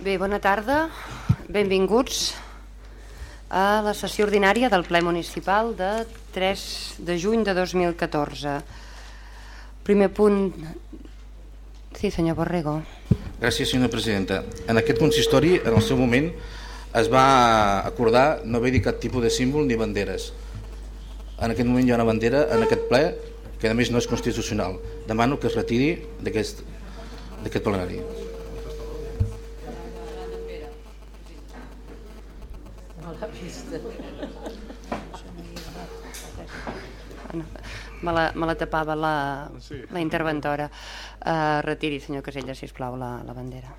Bé, bona tarda. Benvinguts a la sessió ordinària del ple municipal de 3 de juny de 2014. Primer punt... Sí, senyor Borrego. Gràcies, senyora presidenta. En aquest consistori, en el seu moment, es va acordar no haver-hi cap tipus de símbol ni banderes. En aquest moment hi ha una bandera en aquest ple que a més no és constitucional. Demano que es retiri d'aquest plenari. Me la, me la tapava la, la interventora. Uh, retiri, senyor Casella, si plau la, la bandera.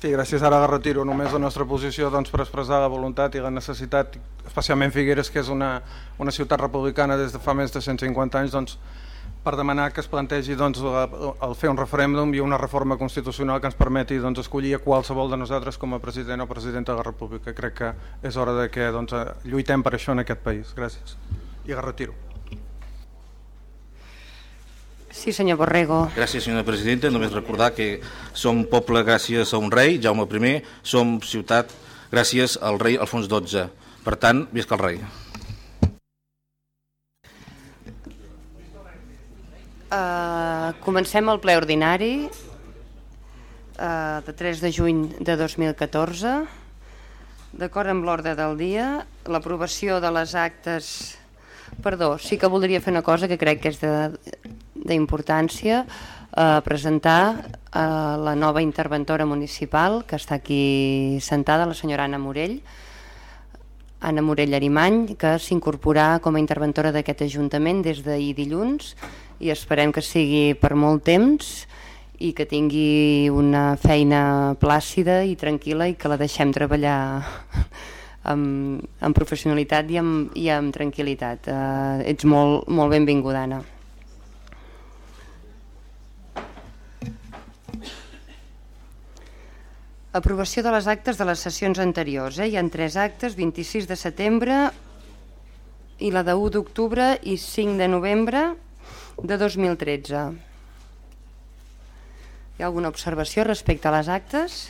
Sí, gràcies. Ara retiro només la nostra posició doncs, per expressar la voluntat i la necessitat, especialment Figueres, que és una, una ciutat republicana des de fa més de 150 anys, doncs, per demanar que es plantegi doncs, la, el fer un referèndum i una reforma constitucional que ens permeti doncs, escollir a qualsevol de nosaltres com a president o presidenta de la República. Crec que és hora de que doncs, lluitem per això en aquest país. Gràcies. I la retiro. Sí, senyor Borrego. Gràcies, senyora presidenta. Només recordar que som poble gràcies a un rei, Jaume I, som ciutat gràcies al rei Alfons XII. Per tant, visca el rei. Uh, comencem el ple ordinari uh, de 3 de juny de 2014. D'acord amb l'ordre del dia, l'aprovació de les actes... Perdó, sí que voldria fer una cosa que crec que és d'importància, uh, presentar uh, la nova interventora municipal que està aquí sentada, la senyora Anna Morell, Anna Morell Arimany, que s'incorporarà com a interventora d'aquest Ajuntament des d'ahir dilluns i esperem que sigui per molt temps i que tingui una feina plàcida i tranquil·la i que la deixem treballar amb, amb professionalitat i amb, i amb tranquil·litat. Uh, ets molt, molt benvinguda, Anna. Aprovació de les actes de les sessions anteriors. Eh? Hi ha tres actes, 26 de setembre i la de 1 d'octubre i 5 de novembre de 2013. Hi ha alguna observació respecte a les actes?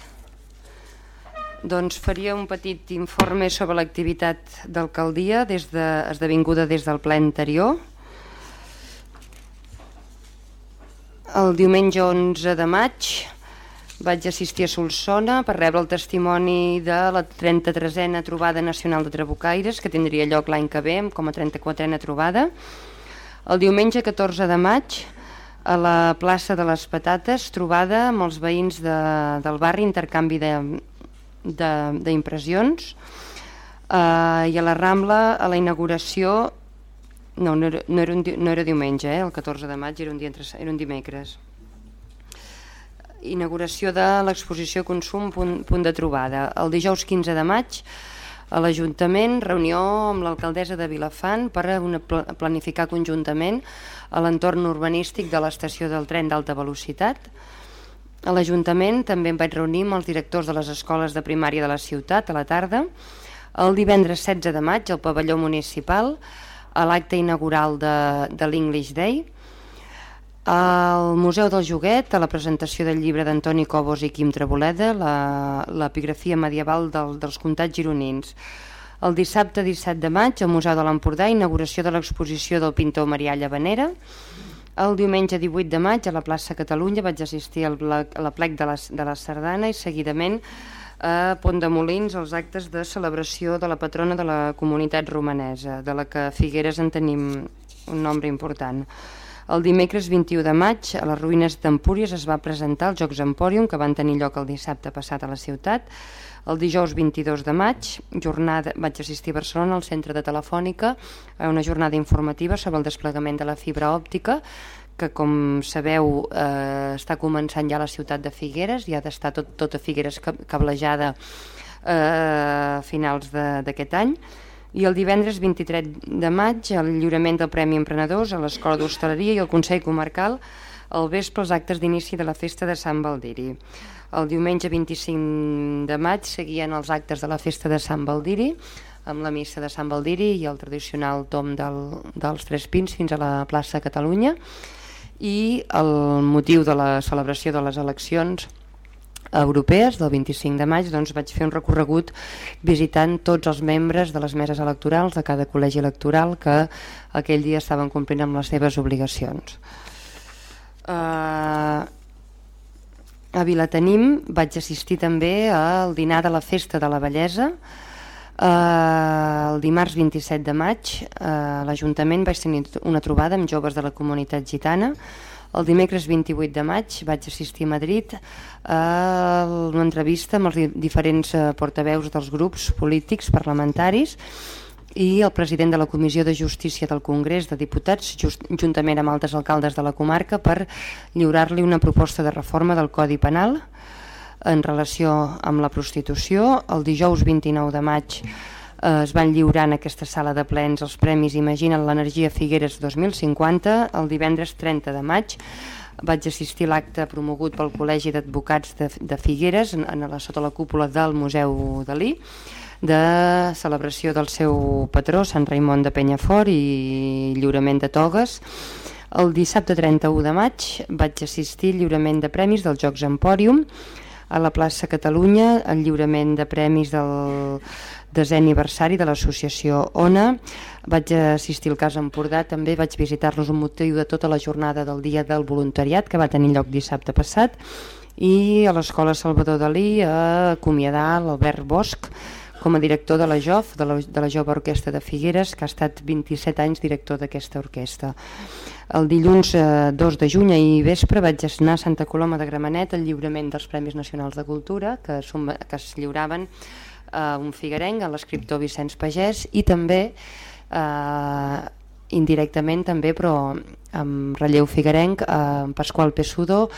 Doncs faria un petit informe sobre l'activitat d'alcaldia des de, esdevinguda des del ple anterior. El diumenge 11 de maig vaig assistir a Solsona per rebre el testimoni de la 33a trobada nacional de Trabucaires que tindria lloc l'any que ve com a 34a trobada el diumenge 14 de maig a la plaça de les Patates trobada amb els veïns de, del barri intercanvi d'impressions uh, i a la Rambla a la inauguració no, no era, no era, un, no era diumenge eh? el 14 de maig era un, dia entre, era un dimecres inauguració de l'exposició Consum punt, punt de trobada el dijous 15 de maig a l'Ajuntament, reunió amb l'alcaldessa de Vilafant per a una planificar conjuntament l'entorn urbanístic de l'estació del tren d'alta velocitat. A l'Ajuntament també em vaig reunir amb els directors de les escoles de primària de la ciutat a la tarda. El divendres 16 de maig, al pavelló municipal, a l'acte inaugural de, de l'English Day, al Museu del Joguet, a la presentació del llibre d'Antoni Cobos i Quim Traboleda, l'epigrafia medieval del, dels comtats gironins. El dissabte 17 de maig, al Museu de l'Empordà, inauguració de l'exposició del pintor Marià Llavanera. El diumenge 18 de maig, a la plaça Catalunya, vaig assistir al plec, a la plec de la, de la Sardana i seguidament a Pont de Molins els actes de celebració de la patrona de la comunitat romanesa, de la que Figueres en tenim un nombre important. El dimecres 21 de maig a les ruïnes d'Empúries es va presentar els Jocs Empòrium que van tenir lloc el dissabte passat a la ciutat. El dijous 22 de maig jornada, vaig assistir a Barcelona al centre de Telefònica a una jornada informativa sobre el desplegament de la fibra òptica que com sabeu eh, està començant ja la ciutat de Figueres i ha d'estar tot, tota Figueres cablejada eh, a finals d'aquest any i el divendres 23 de maig el lliurament del Premi Emprenedors a l'Escola d'Hostaleria i el Consell Comarcal al vespre els actes d'inici de la festa de Sant Valdiri. El diumenge 25 de maig seguien els actes de la festa de Sant Valdiri amb la missa de Sant Valdiri i el tradicional tom del, dels Tres Pins fins a la plaça Catalunya i el motiu de la celebració de les eleccions europees del 25 de maig doncs vaig fer un recorregut visitant tots els membres de les meses electorals de cada col·legi electoral que aquell dia estaven complint amb les seves obligacions. Uh, a Vilatenim vaig assistir també al dinar de la Festa de la Bellesa Uh, el dimarts 27 de maig uh, l'Ajuntament vaig tenir una trobada amb joves de la comunitat gitana el dimecres 28 de maig vaig assistir a Madrid a una entrevista amb els diferents uh, portaveus dels grups polítics parlamentaris i el president de la Comissió de Justícia del Congrés de Diputats, just, juntament amb altres alcaldes de la comarca, per lliurar-li una proposta de reforma del Codi Penal en relació amb la prostitució. El dijous 29 de maig eh, es van lliurar en aquesta sala de plens els premis Imagina't l'energia Figueres 2050. El divendres 30 de maig vaig assistir a l'acte promogut pel Col·legi d'Advocats de, de Figueres en, en sota la cúpula del Museu Dalí de celebració del seu patró, Sant Raimon de Penyafort i lliurament de togues. El dissabte 31 de maig vaig assistir lliurament de premis dels Jocs Empòrium a la plaça Catalunya el lliurament de premis del desè aniversari de l'associació ONA. Vaig assistir al cas Empordà, també vaig visitar-los un motiu de tota la jornada del Dia del Voluntariat que va tenir lloc dissabte passat i a l'Escola Salvador Dalí a acomiadar l'Albert Bosch com a director de la JOF, de la, de la Jove Orquestra de Figueres, que ha estat 27 anys director d'aquesta orquestra. El dilluns eh, 2 de juny i vespre vaig anar a Santa Coloma de Gramenet al lliurament dels Premis Nacionals de Cultura que, som, que es lliuraven a un figuerenc, l'escriptor Vicenç Pagès i també eh, indirectament també però amb relleu figuerenc eh, Pasqual Pessudo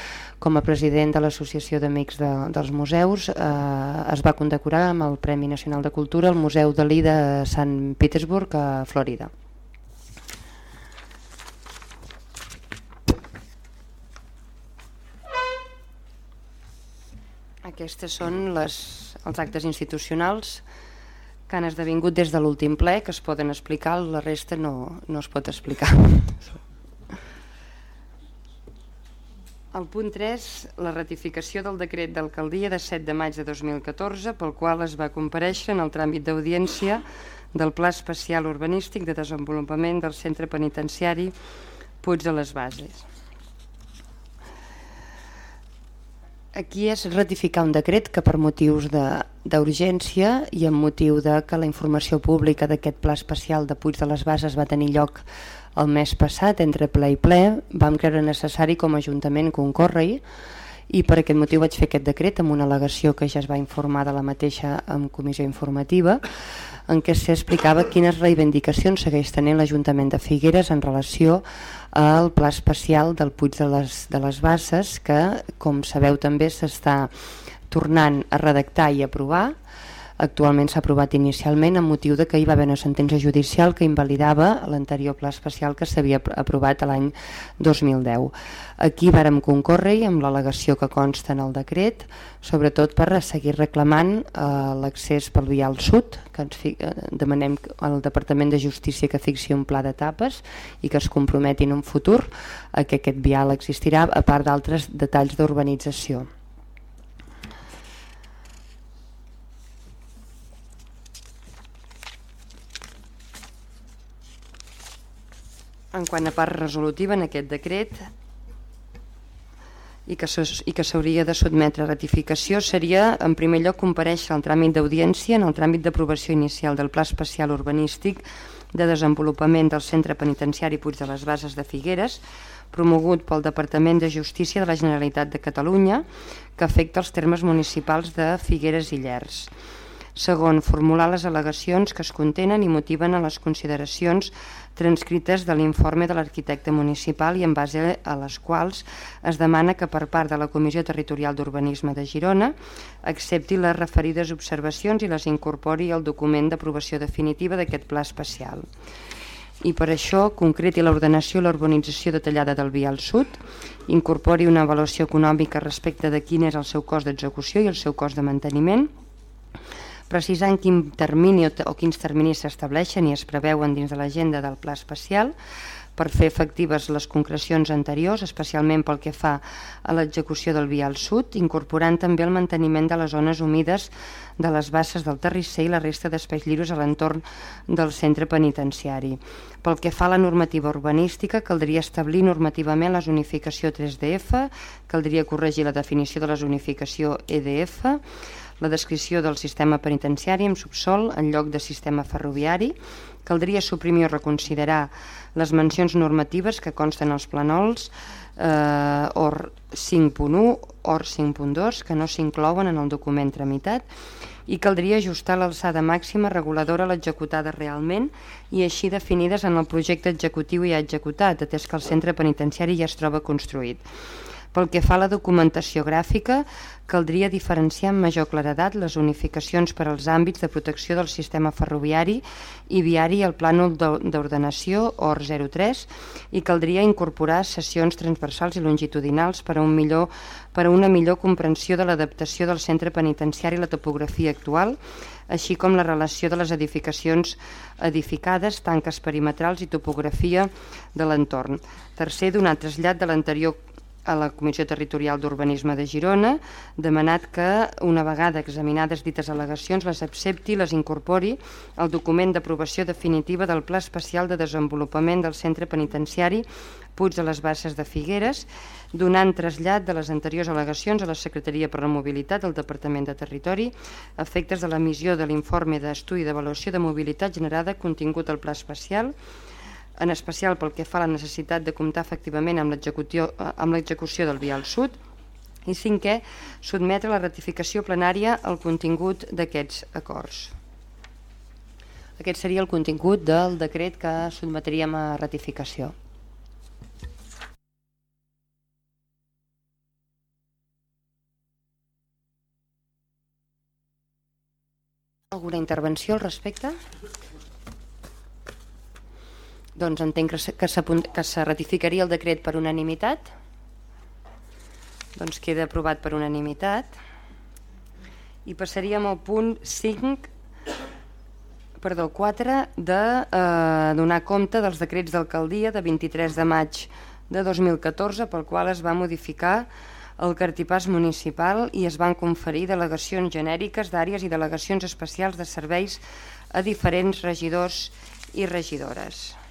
com a president de l'Associació d'Amics de, dels Museus eh, es va condecorar amb el Premi Nacional de Cultura al Museu Dalí de Sant Petersburg a Florida. Aquestes són les, els actes institucionals que han esdevingut des de l'últim ple, que es poden explicar, la resta no, no es pot explicar. El punt 3, la ratificació del decret d'alcaldia de 7 de maig de 2014, pel qual es va compareixer en el tràmit d'audiència del Pla Especial Urbanístic de Desenvolupament del Centre Penitenciari Puig de les Bases. Aquí és ratificar un decret que per motius d'urgència i amb motiu de que la informació pública d'aquest pla especial de Puig de les Bases va tenir lloc el mes passat entre ple i ple, vam creure necessari com a Ajuntament concórrer-hi i per aquest motiu vaig fer aquest decret amb una al·legació que ja es va informar de la mateixa en comissió informativa en què s'explicava quines reivindicacions segueix tenint l'Ajuntament de Figueres en relació al pla especial del Puig de les, de les Basses que, com sabeu també, s'està tornant a redactar i aprovar Actualment s'ha aprovat inicialment amb motiu de que hi va haver una sentència judicial que invalidava l'anterior pla especial que s'havia aprovat l'any 2010. Aquí vàrem concórrer amb l'al·legació que consta en el decret, sobretot per seguir reclamant eh, l'accés pel vial sud, que ens fi, eh, demanem al Departament de Justícia que fixi un pla d'etapes i que es comprometi en un futur a que aquest vial existirà, a part d'altres detalls d'urbanització. en quant a part resolutiva en aquest decret i que s'hauria de sotmetre a ratificació seria, en primer lloc, compareixer el tràmit d'audiència en el tràmit d'aprovació inicial del Pla Especial Urbanístic de Desenvolupament del Centre Penitenciari Puig de les Bases de Figueres, promogut pel Departament de Justícia de la Generalitat de Catalunya, que afecta els termes municipals de Figueres i Llers. Segon, formular les al·legacions que es contenen i motiven a les consideracions transcrites de l'informe de l'arquitecte municipal i en base a les quals es demana que per part de la Comissió Territorial d'Urbanisme de Girona accepti les referides observacions i les incorpori al document d'aprovació definitiva d'aquest pla especial. I per això concreti l'ordenació i l'urbanització detallada del vial sud, incorpori una avaluació econòmica respecte de quin és el seu cost d'execució i el seu cost de manteniment, precisant quin termini o, o quins terminis s'estableixen i es preveuen dins de l'agenda del pla especial per fer efectives les concrecions anteriors, especialment pel que fa a l'execució del vial sud, incorporant també el manteniment de les zones humides de les basses del terrisser i la resta d'espais lliures a l'entorn del centre penitenciari. Pel que fa a la normativa urbanística, caldria establir normativament la zonificació 3DF, caldria corregir la definició de la zonificació EDF, la descripció del sistema penitenciari amb subsol en lloc de sistema ferroviari, caldria suprimir o reconsiderar les mencions normatives que consten als planols eh, OR 5.1, OR 5.2, que no s'inclouen en el document tramitat, i caldria ajustar l'alçada màxima reguladora a l'executada realment i així definides en el projecte executiu ja executat, atès que el centre penitenciari ja es troba construït. Pel que fa a la documentació gràfica, caldria diferenciar amb major claredat les unificacions per als àmbits de protecció del sistema ferroviari i viari al plànol d'ordenació OR 03 i caldria incorporar sessions transversals i longitudinals per a, un millor, per a una millor comprensió de l'adaptació del centre penitenciari i la topografia actual, així com la relació de les edificacions edificades, tanques perimetrals i topografia de l'entorn. Tercer, donar trasllat de l'anterior a la Comissió Territorial d'Urbanisme de Girona, demanat que, una vegada examinades dites al·legacions, les accepti i les incorpori al document d'aprovació definitiva del Pla Especial de Desenvolupament del Centre Penitenciari Puig de les Basses de Figueres, donant trasllat de les anteriors al·legacions a la Secretaria per la Mobilitat del Departament de Territori, efectes de l'emissió de l'informe d'estudi d'avaluació de mobilitat generada contingut al Pla Especial, en especial pel que fa a la necessitat de comptar efectivament amb l'execució del vial sud, i cinquè, sotmetre la ratificació plenària al contingut d'aquests acords. Aquest seria el contingut del decret que sotmetríem a ratificació. Alguna intervenció al respecte? Doncs entenc que se, ratificaria el decret per unanimitat. Doncs queda aprovat per unanimitat. I passaríem al punt 5, perdó, 4, de eh, donar compte dels decrets d'alcaldia de 23 de maig de 2014 pel qual es va modificar el cartipàs municipal i es van conferir delegacions genèriques d'àrees i delegacions especials de serveis a diferents regidors i regidores.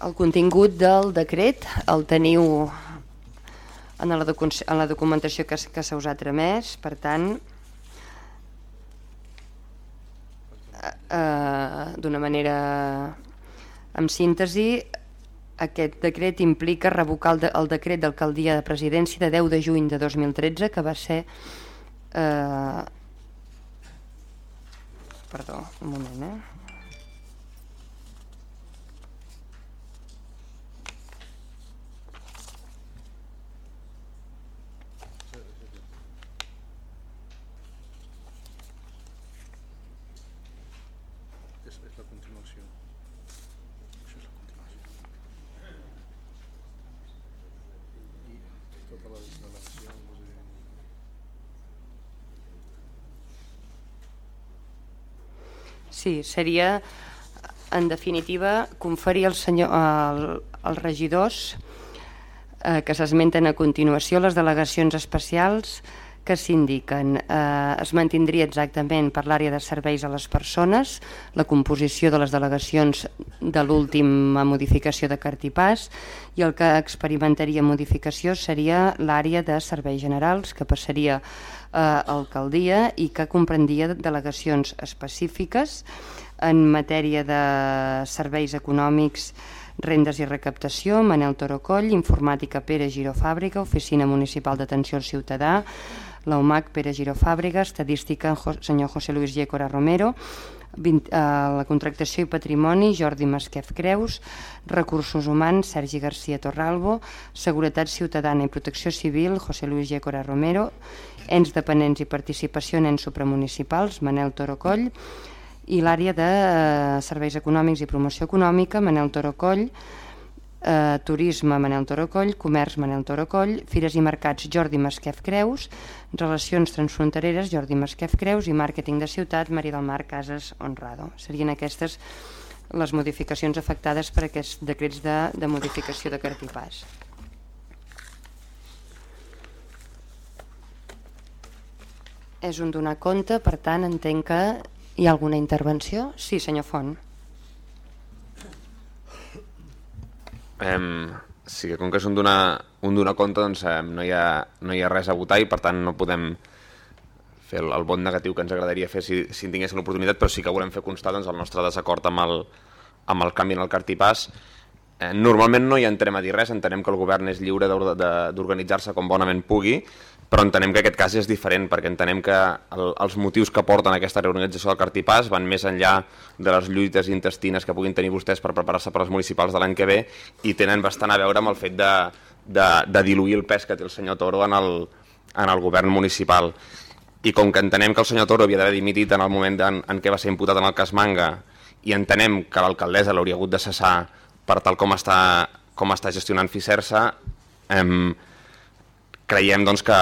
El contingut del decret el teniu en la, en la documentació que, que s'ha usat remès, per tant, eh, eh, d'una manera amb síntesi, aquest decret implica revocar el, de, el decret d'alcaldia de presidència de 10 de juny de 2013, que va ser... Eh, perdó, un moment, eh? Sí, seria, en definitiva, conferir al senyor, al, als regidors eh, que s'esmenten a continuació les delegacions especials que s'indiquen. Eh, es mantindria exactament per l'àrea de serveis a les persones, la composició de les delegacions de l'última modificació de Cartipàs i el que experimentaria modificació seria l'àrea de serveis generals, que passaria eh, alcaldia i que comprendria delegacions específiques en matèria de serveis econòmics, rendes i recaptació, Manel Torocoll, informàtica Pere Giró Fàbrica, oficina municipal d'atenció al ciutadà, l'UMAC Pere Giró Fàbrica, estadística senyor José Luis Llécora Romero, 20, eh, la contractació i patrimoni, Jordi Masquef Creus, recursos humans, Sergi García Torralbo, seguretat ciutadana i protecció civil, José Luis Llécora Romero, ens dependents i participació en ens supramunicipals, Manel Torocoll, i l'àrea de eh, serveis econòmics i promoció econòmica, Manel Torocoll, eh, Turisme Manel Torocoll, Comerç Manel Torocoll, Fires i Mercats Jordi Masquef Creus, Relacions Transfrontereres Jordi Masquef Creus i Màrqueting de Ciutat Maria del Mar Casas Honrado. Serien aquestes les modificacions afectades per aquests decrets de, de modificació de cartipàs. És un donar compte, per tant entenc que hi ha alguna intervenció? Sí, senyor Font. Um, sí que com que és un donar compte doncs, um, no, hi ha, no hi ha res a votar i per tant no podem fer el, el negatiu que ens agradaria fer si, si en tinguéssim l'oportunitat, però sí que volem fer constar doncs, el nostre desacord amb el, amb el canvi en el cartipàs. Eh, normalment no hi entrem a dir res, entenem que el govern és lliure d'organitzar-se com bonament pugui, però entenem que aquest cas és diferent perquè entenem que el, els motius que porten aquesta reorganització del Cartipàs van més enllà de les lluites intestines que puguin tenir vostès per preparar-se per als municipals de l'any que ve i tenen bastant a veure amb el fet de, de, de diluir el pes que té el senyor Toro en el, en el govern municipal. I com que entenem que el senyor Toro havia d'haver dimitit en el moment en, en què va ser imputat en el cas Manga i entenem que l'alcaldessa l'hauria hagut de cessar per tal com està, com està gestionant Ficersa, eh, creiem doncs, que,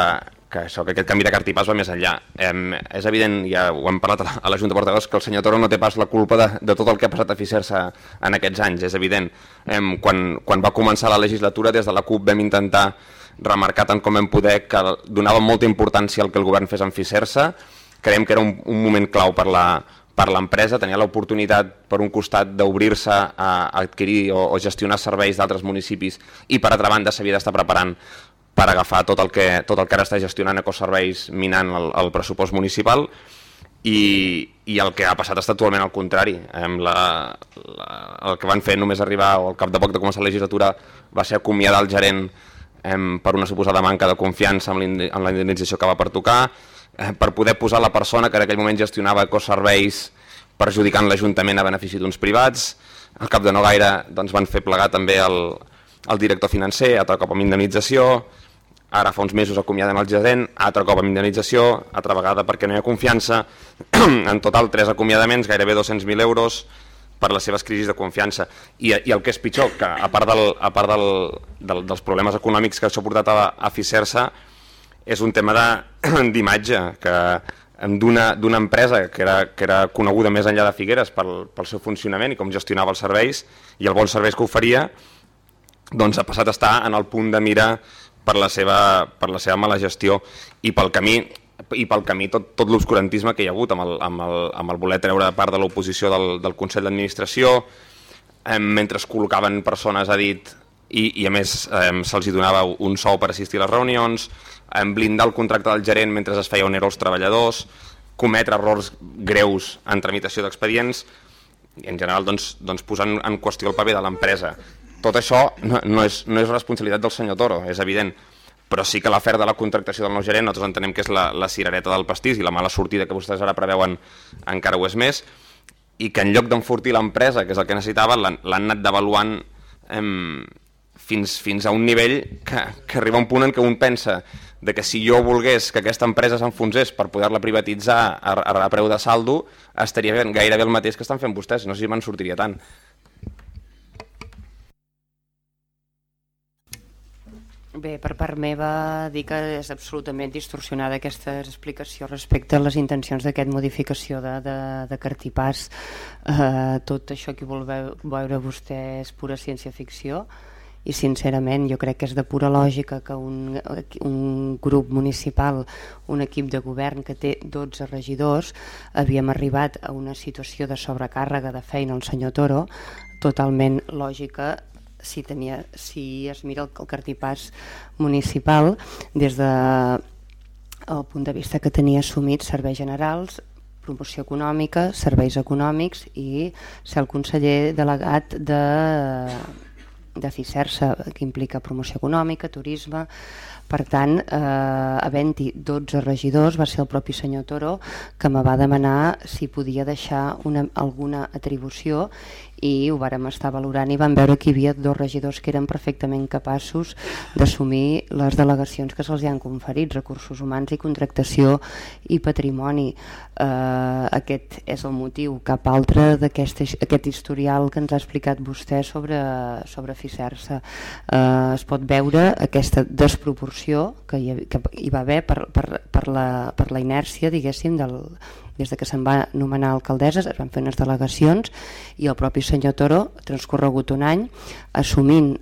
que, això, que aquest canvi de cartipàs va més enllà. Eh, és evident, ja ho hem parlat a la Junta de Portaveus, que el senyor Toro no té pas la culpa de, de tot el que ha passat a Ficer-se en aquests anys, és evident. Eh, quan, quan va començar la legislatura, des de la CUP vam intentar remarcar tant com vam poder que donava molta importància al que el govern fes en Ficer-se, creiem que era un, un moment clau per la, per l'empresa, tenia l'oportunitat per un costat d'obrir-se a adquirir o, o gestionar serveis d'altres municipis i per altra banda s'havia d'estar preparant per agafar tot el que, tot el que ara està gestionant Ecoserveis minant el, el pressupost municipal i, i el que ha passat està actualment al contrari. Amb la, la, el que van fer només arribar o al cap de poc de començar la legislatura va ser acomiadar el gerent em, per una suposada manca de confiança en la indemnització que va per tocar, eh, per poder posar la persona que en aquell moment gestionava ecoserveis perjudicant l'Ajuntament a benefici d'uns privats. Al cap de no gaire doncs, van fer plegar també el, el director financer, altre cop amb indemnització, ara fa uns mesos acomiadem el gerent, altre cop amb indemnització, altra vegada perquè no hi ha confiança, en total tres acomiadaments, gairebé 200.000 euros per les seves crisis de confiança. I, i el que és pitjor, que a part, del, a part del, del, dels problemes econòmics que s'ha portat a, a Ficer-se, és un tema d'imatge, que d'una empresa que era, que era coneguda més enllà de Figueres pel, pel seu funcionament i com gestionava els serveis i el bon serveis que oferia, doncs ha passat a estar en el punt de mira per la seva, per la seva mala gestió i pel camí i pel camí tot, tot l'obscurantisme que hi ha hagut amb el, amb, el, amb el voler treure part de l'oposició del, del Consell d'Administració eh, mentre es col·locaven persones a dit i, i a més eh, se'ls donava un sou per assistir a les reunions, eh, blindar el contracte del gerent mentre es feia un als treballadors, cometre errors greus en tramitació d'expedients i en general doncs, doncs posant en qüestió el paper de l'empresa tot això no, no, és, no és responsabilitat del senyor Toro, és evident, però sí que l'afer de la contractació del nou gerent nosaltres entenem que és la, la cirereta del pastís i la mala sortida que vostès ara preveuen encara ho és més, i que en lloc d'enfortir l'empresa, que és el que necessitava, l'han anat devaluant eh, fins, fins a un nivell que, que arriba a un punt en què un pensa de que si jo volgués que aquesta empresa s'enfonsés per poder-la privatitzar a, a, a preu de saldo, estaria gairebé el mateix que estan fent vostès, no sé si me'n sortiria tant. Bé, per part meva dir que és absolutament distorsionada aquesta explicació respecte a les intencions d'aquest modificació de, de, de cartipàs. Eh, tot això que vol veure vostè és pura ciència-ficció i sincerament jo crec que és de pura lògica que un, un grup municipal, un equip de govern que té 12 regidors, havíem arribat a una situació de sobrecàrrega de feina al senyor Toro, totalment lògica si, tenia, si es mira el, el cartipàs municipal des de el punt de vista que tenia assumit serveis generals, promoció econòmica, serveis econòmics i ser el conseller delegat de, de FICERSA, que implica promoció econòmica, turisme, per tant, eh, havent-hi 12 regidors, va ser el propi senyor Toro que me va demanar si podia deixar una, alguna atribució i ho vàrem estar valorant i vam veure que hi havia dos regidors que eren perfectament capaços d'assumir les delegacions que se'ls han conferit, recursos humans i contractació i patrimoni. Eh, aquest és el motiu, cap altre d'aquest aquest historial que ens ha explicat vostè sobre, sobre Ficersa. Eh, es pot veure aquesta desproporció que hi, que hi va haver per, per, per, la, per la inèrcia, diguéssim, del, des de que se'n va nomenar alcaldesses, es van fer unes delegacions i el propi senyor Toro, transcorregut un any, assumint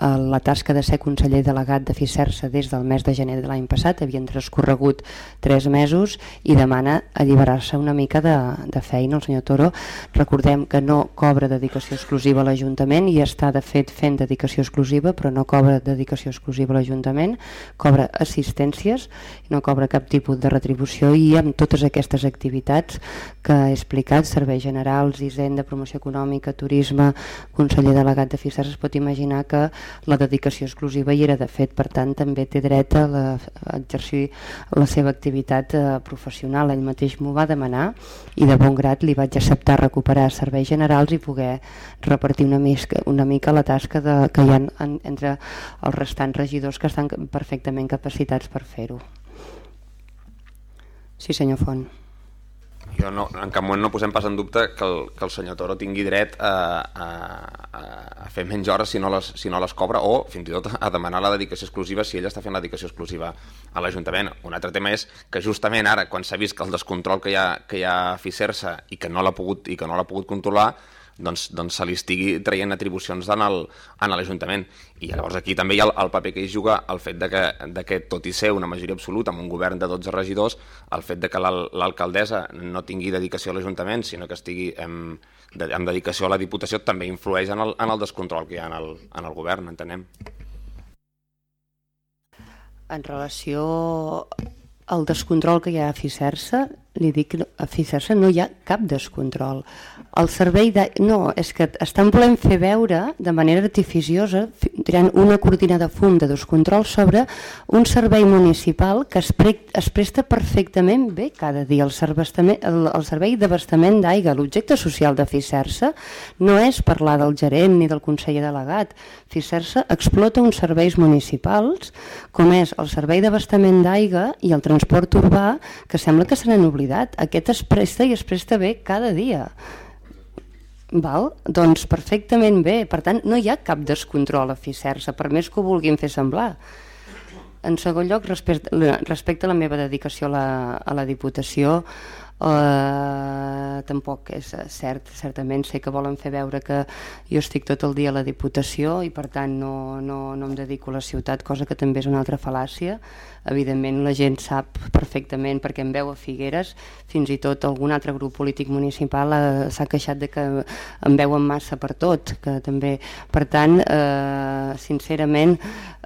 la tasca de ser conseller delegat de FICERSA des del mes de gener de l'any passat, havien transcorregut tres mesos i demana alliberar-se una mica de, de feina el senyor Toro. Recordem que no cobra dedicació exclusiva a l'Ajuntament i està de fet fent dedicació exclusiva però no cobra dedicació exclusiva a l'Ajuntament, cobra assistències no cobra cap tipus de retribució i amb totes aquestes activitats que he explicat, serveis generals, Hisenda, promoció econòmica, turisme, conseller delegat de FICERSA, es pot imaginar que la dedicació exclusiva i era de fet, per tant també té dret a, la, a exercir la seva activitat eh, professional. Ell mateix m'ho va demanar i de bon grat li vaig acceptar recuperar serveis generals i poder repartir una, mica, una mica la tasca de, que hi ha en, entre els restants regidors que estan perfectament capacitats per fer-ho. Sí, senyor Font jo no, en cap moment no posem pas en dubte que el, que el senyor Toro tingui dret a, a, a fer menys hores si no, les, si no les cobra o fins i tot a demanar la dedicació exclusiva si ell està fent la dedicació exclusiva a l'Ajuntament. Un altre tema és que justament ara, quan s'ha vist que el descontrol que hi ha, que hi ha a Ficersa i que no l'ha pogut, i que no l'ha pogut controlar, doncs, doncs se li estigui traient atribucions en l'Ajuntament. I llavors aquí també hi ha el, el paper que hi juga el fet de que, de que, tot i ser una majoria absoluta amb un govern de 12 regidors, el fet de que l'alcaldessa no tingui dedicació a l'Ajuntament, sinó que estigui de, amb dedicació a la Diputació, també influeix en el, en el descontrol que hi ha en el, en el govern, entenem. En relació al descontrol que hi ha a Ficersa, li dic Ficersa no hi ha cap descontrol. El servei de... No, és que estan volent fer veure de manera artificiosa, tirant una cortina de fum de descontrol sobre un servei municipal que es, pre... es presta perfectament bé cada dia. El, el, el servei d'abastament d'aigua, l'objecte social de Ficersa, no és parlar del gerent ni del conseller delegat. Ficersa explota uns serveis municipals com és el servei d'abastament d'aigua i el transport urbà que sembla que se n'han oblidat oblidat. Aquest es presta i es presta bé cada dia. Val? Doncs perfectament bé. Per tant, no hi ha cap descontrol a Ficersa, per més que ho vulguin fer semblar. En segon lloc, respecte, respecte a la meva dedicació a la, a la Diputació, Uh, tampoc és cert, certament. Sé que volen fer veure que jo estic tot el dia a la Diputació i per tant no, no, no em dedico a la ciutat, cosa que també és una altra fal·làcia. Evidentment la gent sap perfectament perquè em veu a Figueres fins i tot algun altre grup polític municipal uh, s'ha queixat de que em veuen massa per tot que també, per tant uh, sincerament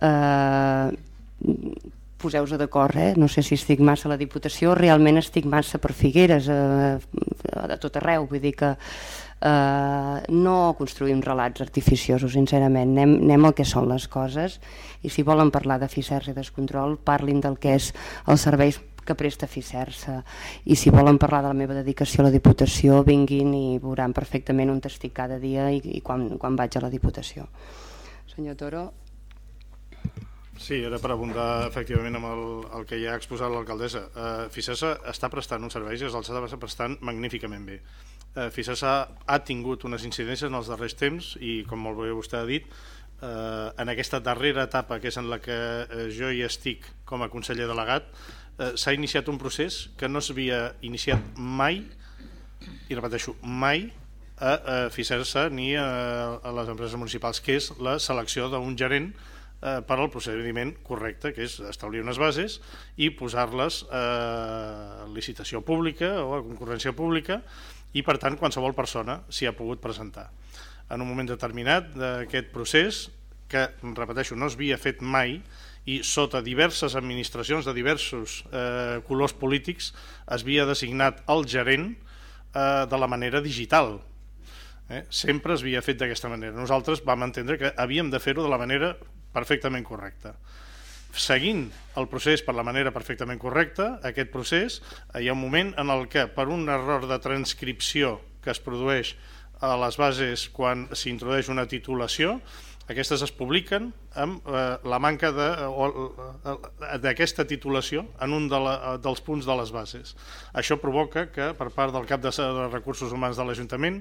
uh, poseu-vos d'acord, eh? no sé si estic massa a la Diputació, realment estic massa per Figueres, eh, de tot arreu, vull dir que eh, no construïm relats artificiosos, sincerament, anem, anem al que són les coses i si volen parlar de Ficers i descontrol, parlin del que és els serveis que presta Ficersa i si volen parlar de la meva dedicació a la Diputació vinguin i veuran perfectament on estic cada dia i, i quan, quan vaig a la Diputació. Senyor Toro, Sí, era per abundar efectivament amb el, el que ja ha exposat l'alcaldessa. Uh, Fisesa està prestant uns serveis i els està prestant magníficament bé. Uh, Fisesa ha tingut unes incidències en els darrers temps i, com molt bé vostè ha dit, uh, en aquesta darrera etapa, que és en la que uh, jo hi estic com a conseller delegat, uh, s'ha iniciat un procés que no s'havia iniciat mai, i repeteixo, mai, a, a Fisesa ni a, a les empreses municipals, que és la selecció d'un gerent eh, per al procediment correcte, que és establir unes bases i posar-les a licitació pública o a concurrència pública i, per tant, qualsevol persona s'hi ha pogut presentar. En un moment determinat d'aquest procés, que, repeteixo, no es havia fet mai, i sota diverses administracions de diversos eh, colors polítics es havia designat el gerent eh, de la manera digital. Eh? Sempre es havia fet d'aquesta manera. Nosaltres vam entendre que havíem de fer-ho de la manera perfectament correcta. Seguint el procés per la manera perfectament correcta, aquest procés, hi ha un moment en el que per un error de transcripció que es produeix a les bases quan s'introdueix una titulació, aquestes es publiquen amb eh, la manca d'aquesta titulació en un de la, dels punts de les bases. Això provoca que per part del cap de recursos humans de l'Ajuntament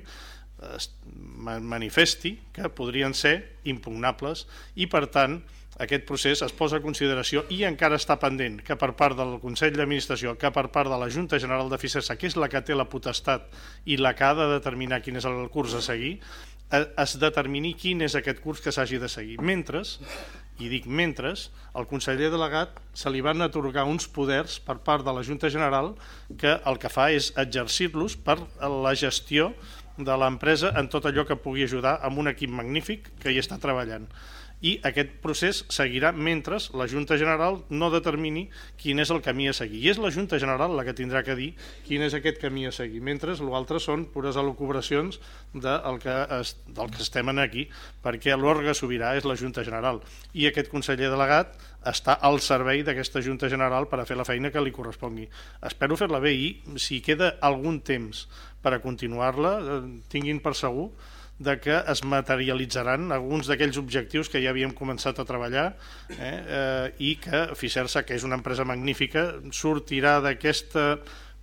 manifesti que podrien ser impugnables i per tant aquest procés es posa a consideració i encara està pendent que per part del Consell d'Administració, que per part de la Junta General de Fisesa, que és la que té la potestat i la que ha de determinar quin és el curs a seguir, es determini quin és aquest curs que s'hagi de seguir. Mentre, i dic mentre, el conseller delegat se li van atorgar uns poders per part de la Junta General que el que fa és exercir-los per la gestió de l'empresa en tot allò que pugui ajudar amb un equip magnífic que hi està treballant i aquest procés seguirà mentre la Junta General no determini quin és el camí a seguir. I és la Junta General la que tindrà que dir quin és aquest camí a seguir, mentre l'altre són pures elucubracions del que, es, del que estem aquí, perquè l'òrgan sobirà és la Junta General. I aquest conseller delegat està al servei d'aquesta Junta General per a fer la feina que li correspongui. Espero fer-la bé i, si queda algun temps per a continuar-la, eh, tinguin per segur de que es materialitzaran alguns d'aquells objectius que ja havíem començat a treballar eh, eh, i que Fisersa, que és una empresa magnífica, sortirà d'aquesta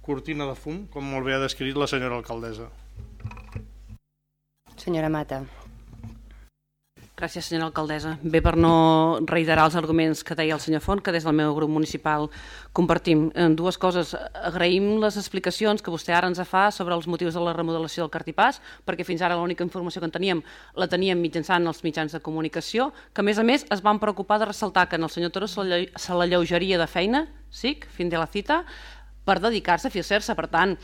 cortina de fum, com molt bé ha descrit la senyora alcaldessa. Senyora Mata. Gràcies, senyora alcaldessa. Bé, per no reiterar els arguments que deia el senyor Font, que des del meu grup municipal compartim en dues coses. Agraïm les explicacions que vostè ara ens fa sobre els motius de la remodelació del cartipàs, perquè fins ara l'única informació que en teníem la teníem mitjançant els mitjans de comunicació, que a més a més es van preocupar de ressaltar que en el senyor Toro se la lleugeria de feina, SIC, fin de la cita, per dedicar-se a fer-se. Per tant,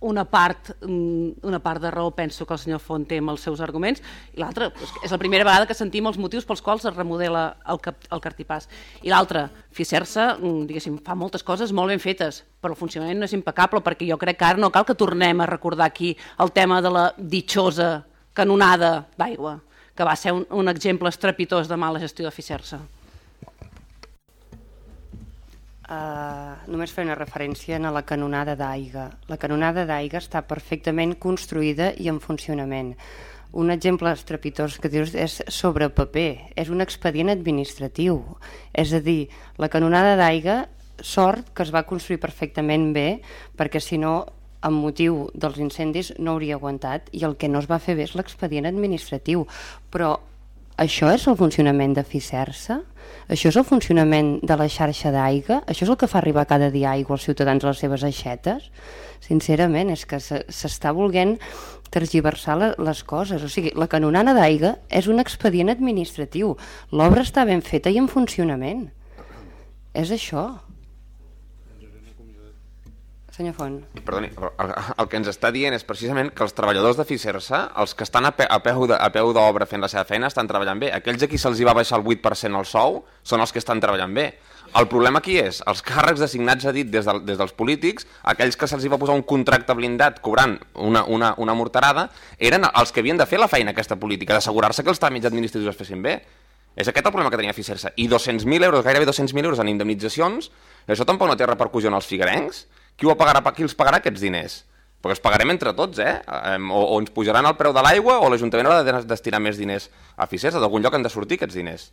una part, mm, una part de raó penso que el senyor Font té amb els seus arguments i l'altra doncs, és la primera vegada que sentim els motius pels quals es remodela el, cap, el cartipàs. I l'altra, Ficersa mm, diguéssim, fa moltes coses molt ben fetes però el funcionament no és impecable perquè jo crec que ara no cal que tornem a recordar aquí el tema de la ditxosa canonada d'aigua que va ser un, un exemple estrepitós de mala gestió de Ficersa Uh, només fer una referència a la canonada d'aigua. La canonada d'aigua està perfectament construïda i en funcionament. Un exemple estrepitós que dius és sobre paper, és un expedient administratiu. És a dir, la canonada d'aigua, sort que es va construir perfectament bé, perquè si no amb motiu dels incendis no hauria aguantat i el que no es va fer bé és l'expedient administratiu però això és el funcionament de Ficersa? Això és el funcionament de la xarxa d'aigua? Això és el que fa arribar cada dia aigua als ciutadans a les seves aixetes? Sincerament, és que s'està volent tergiversar les coses. O sigui, la canonana d'aigua és un expedient administratiu. L'obra està ben feta i en funcionament. És això. Senyor Font. Perdoni, el, el que ens està dient és precisament que els treballadors de Fisersa, els que estan a, pe, a peu d'obra fent la seva feina, estan treballant bé. Aquells a qui se'ls va baixar el 8% el sou són els que estan treballant bé. El problema aquí és, els càrrecs designats a dit des, del, des dels polítics, aquells que se'ls va posar un contracte blindat cobrant una, una, una morterada, eren els que havien de fer la feina aquesta política, d'assegurar-se que els tràmits administratius es fessin bé. És aquest el problema que tenia Fisersa. I 200.000 euros, gairebé 200.000 euros en indemnitzacions, això tampoc no té repercussió en els figuerencs. Qui, ho pagarà, qui els pagarà aquests diners? Perquè els pagarem entre tots, eh? O, o ens pujaran el preu de l'aigua o l'Ajuntament haurà de destinar més diners a Ficers, d'algun lloc han de sortir aquests diners.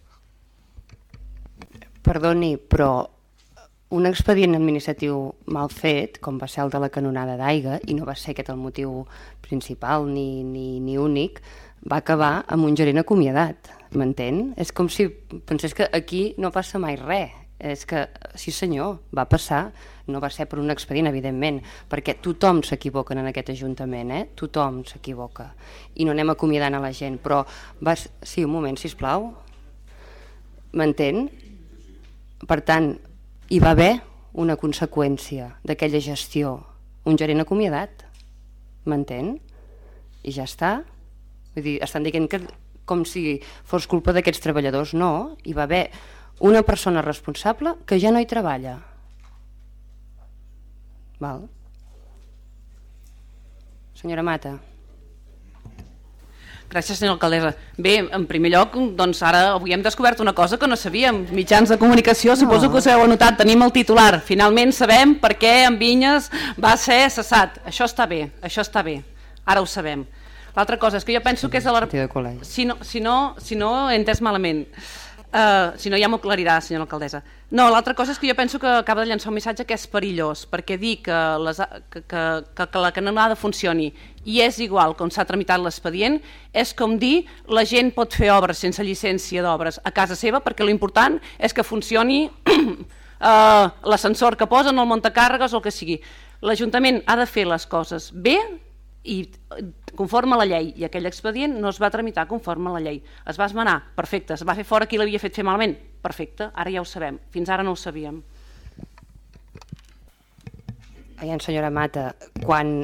Perdoni, però un expedient administratiu mal fet, com va ser el de la canonada d'aigua, i no va ser aquest el motiu principal ni, ni, ni únic, va acabar amb un gerent acomiadat, m'entén? És com si pensés que aquí no passa mai res, és que, sí senyor, va passar, no va ser per un expedient, evidentment, perquè tothom s'equivoca en aquest Ajuntament, eh? tothom s'equivoca, i no anem acomiadant a la gent, però vas... Sí, un moment, si plau. M'entén? Per tant, hi va haver una conseqüència d'aquella gestió, un gerent acomiadat, m'entén? I ja està. Vull dir, estan dient que com si fos culpa d'aquests treballadors, no, hi va haver una persona responsable que ja no hi treballa. Val. Senyora Mata. Gràcies, senyora alcaldessa. Bé, en primer lloc, doncs ara avui hem descobert una cosa que no sabíem. Mitjans de comunicació, no. suposo que us heu anotat, tenim el titular. Finalment sabem per què en Vinyes va ser cessat. Això està bé, això està bé. Ara ho sabem. L'altra cosa és que jo penso que és a la... Si no, si no, si no he entès malament Uh, si no ja m'ho aclarirà, senyora alcaldessa. No, l'altra cosa és que jo penso que acaba de llançar un missatge que és perillós, perquè dir que, les, que, que, que, que la canonada funcioni i és igual com s'ha tramitat l'expedient, és com dir la gent pot fer obres sense llicència d'obres a casa seva, perquè l'important és que funcioni uh, l'ascensor que posen, el muntacàrregues o el que sigui. L'Ajuntament ha de fer les coses bé i conforme a la llei, i aquell expedient no es va tramitar conforme a la llei. Es va esmenar, perfecte. Es va fer fora qui l'havia fet fer malament, perfecte. Ara ja ho sabem. Fins ara no ho sabíem. Aviam, senyora Mata, quan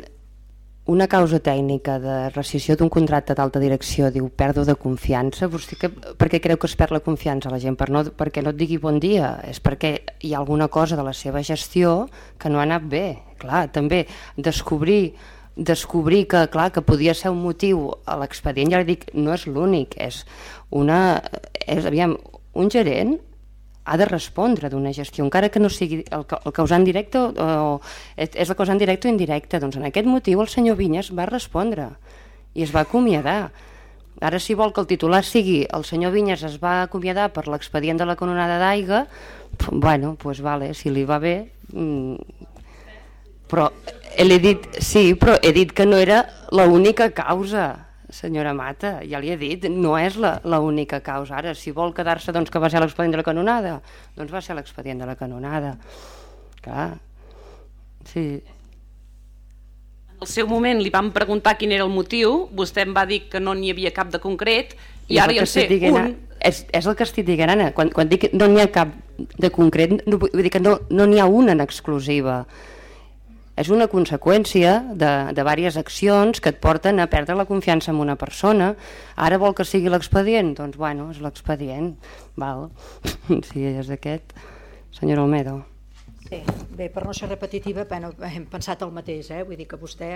una causa tècnica de rescisió d'un contracte d'alta direcció diu pèrdua de confiança, vostè que, per què creu que es perd la confiança a la gent? Per no, perquè no et digui bon dia, és perquè hi ha alguna cosa de la seva gestió que no ha anat bé. Clar, també descobrir descobrir que, clar, que podia ser un motiu a l'expedient, ja dic, no és l'únic, és una... És, aviam, un gerent ha de respondre d'una gestió, encara que no sigui el, el causant directe o, o és el causant directe o indirecte. Doncs en aquest motiu el senyor Vinyes va respondre i es va acomiadar. Ara, si vol que el titular sigui el senyor Vinyes es va acomiadar per l'expedient de la canonada d'aigua, bueno, pues vale, si li va bé... Però he dit, sí, però he dit que no era l'única causa, senyora Mata, ja li he dit, no és l'única causa. Ara, si vol quedar-se doncs, que va ser l'expedient de la canonada, doncs va ser l'expedient de la canonada. Clar, sí. En el seu moment li vam preguntar quin era el motiu, vostè em va dir que no n'hi havia cap de concret, i, I ara ja en sé un... És, és el que estic dient, Anna. Quan, quan dic que no n'hi ha cap de concret, no, vull dir que no n'hi no ha una en exclusiva és una conseqüència de, de diverses accions que et porten a perdre la confiança en una persona. Ara vol que sigui l'expedient? Doncs bueno, és l'expedient. Val. Si és aquest. Senyora Olmedo. Sí, bé, per no ser repetitiva, bueno, hem pensat el mateix, eh? vull dir que vostè,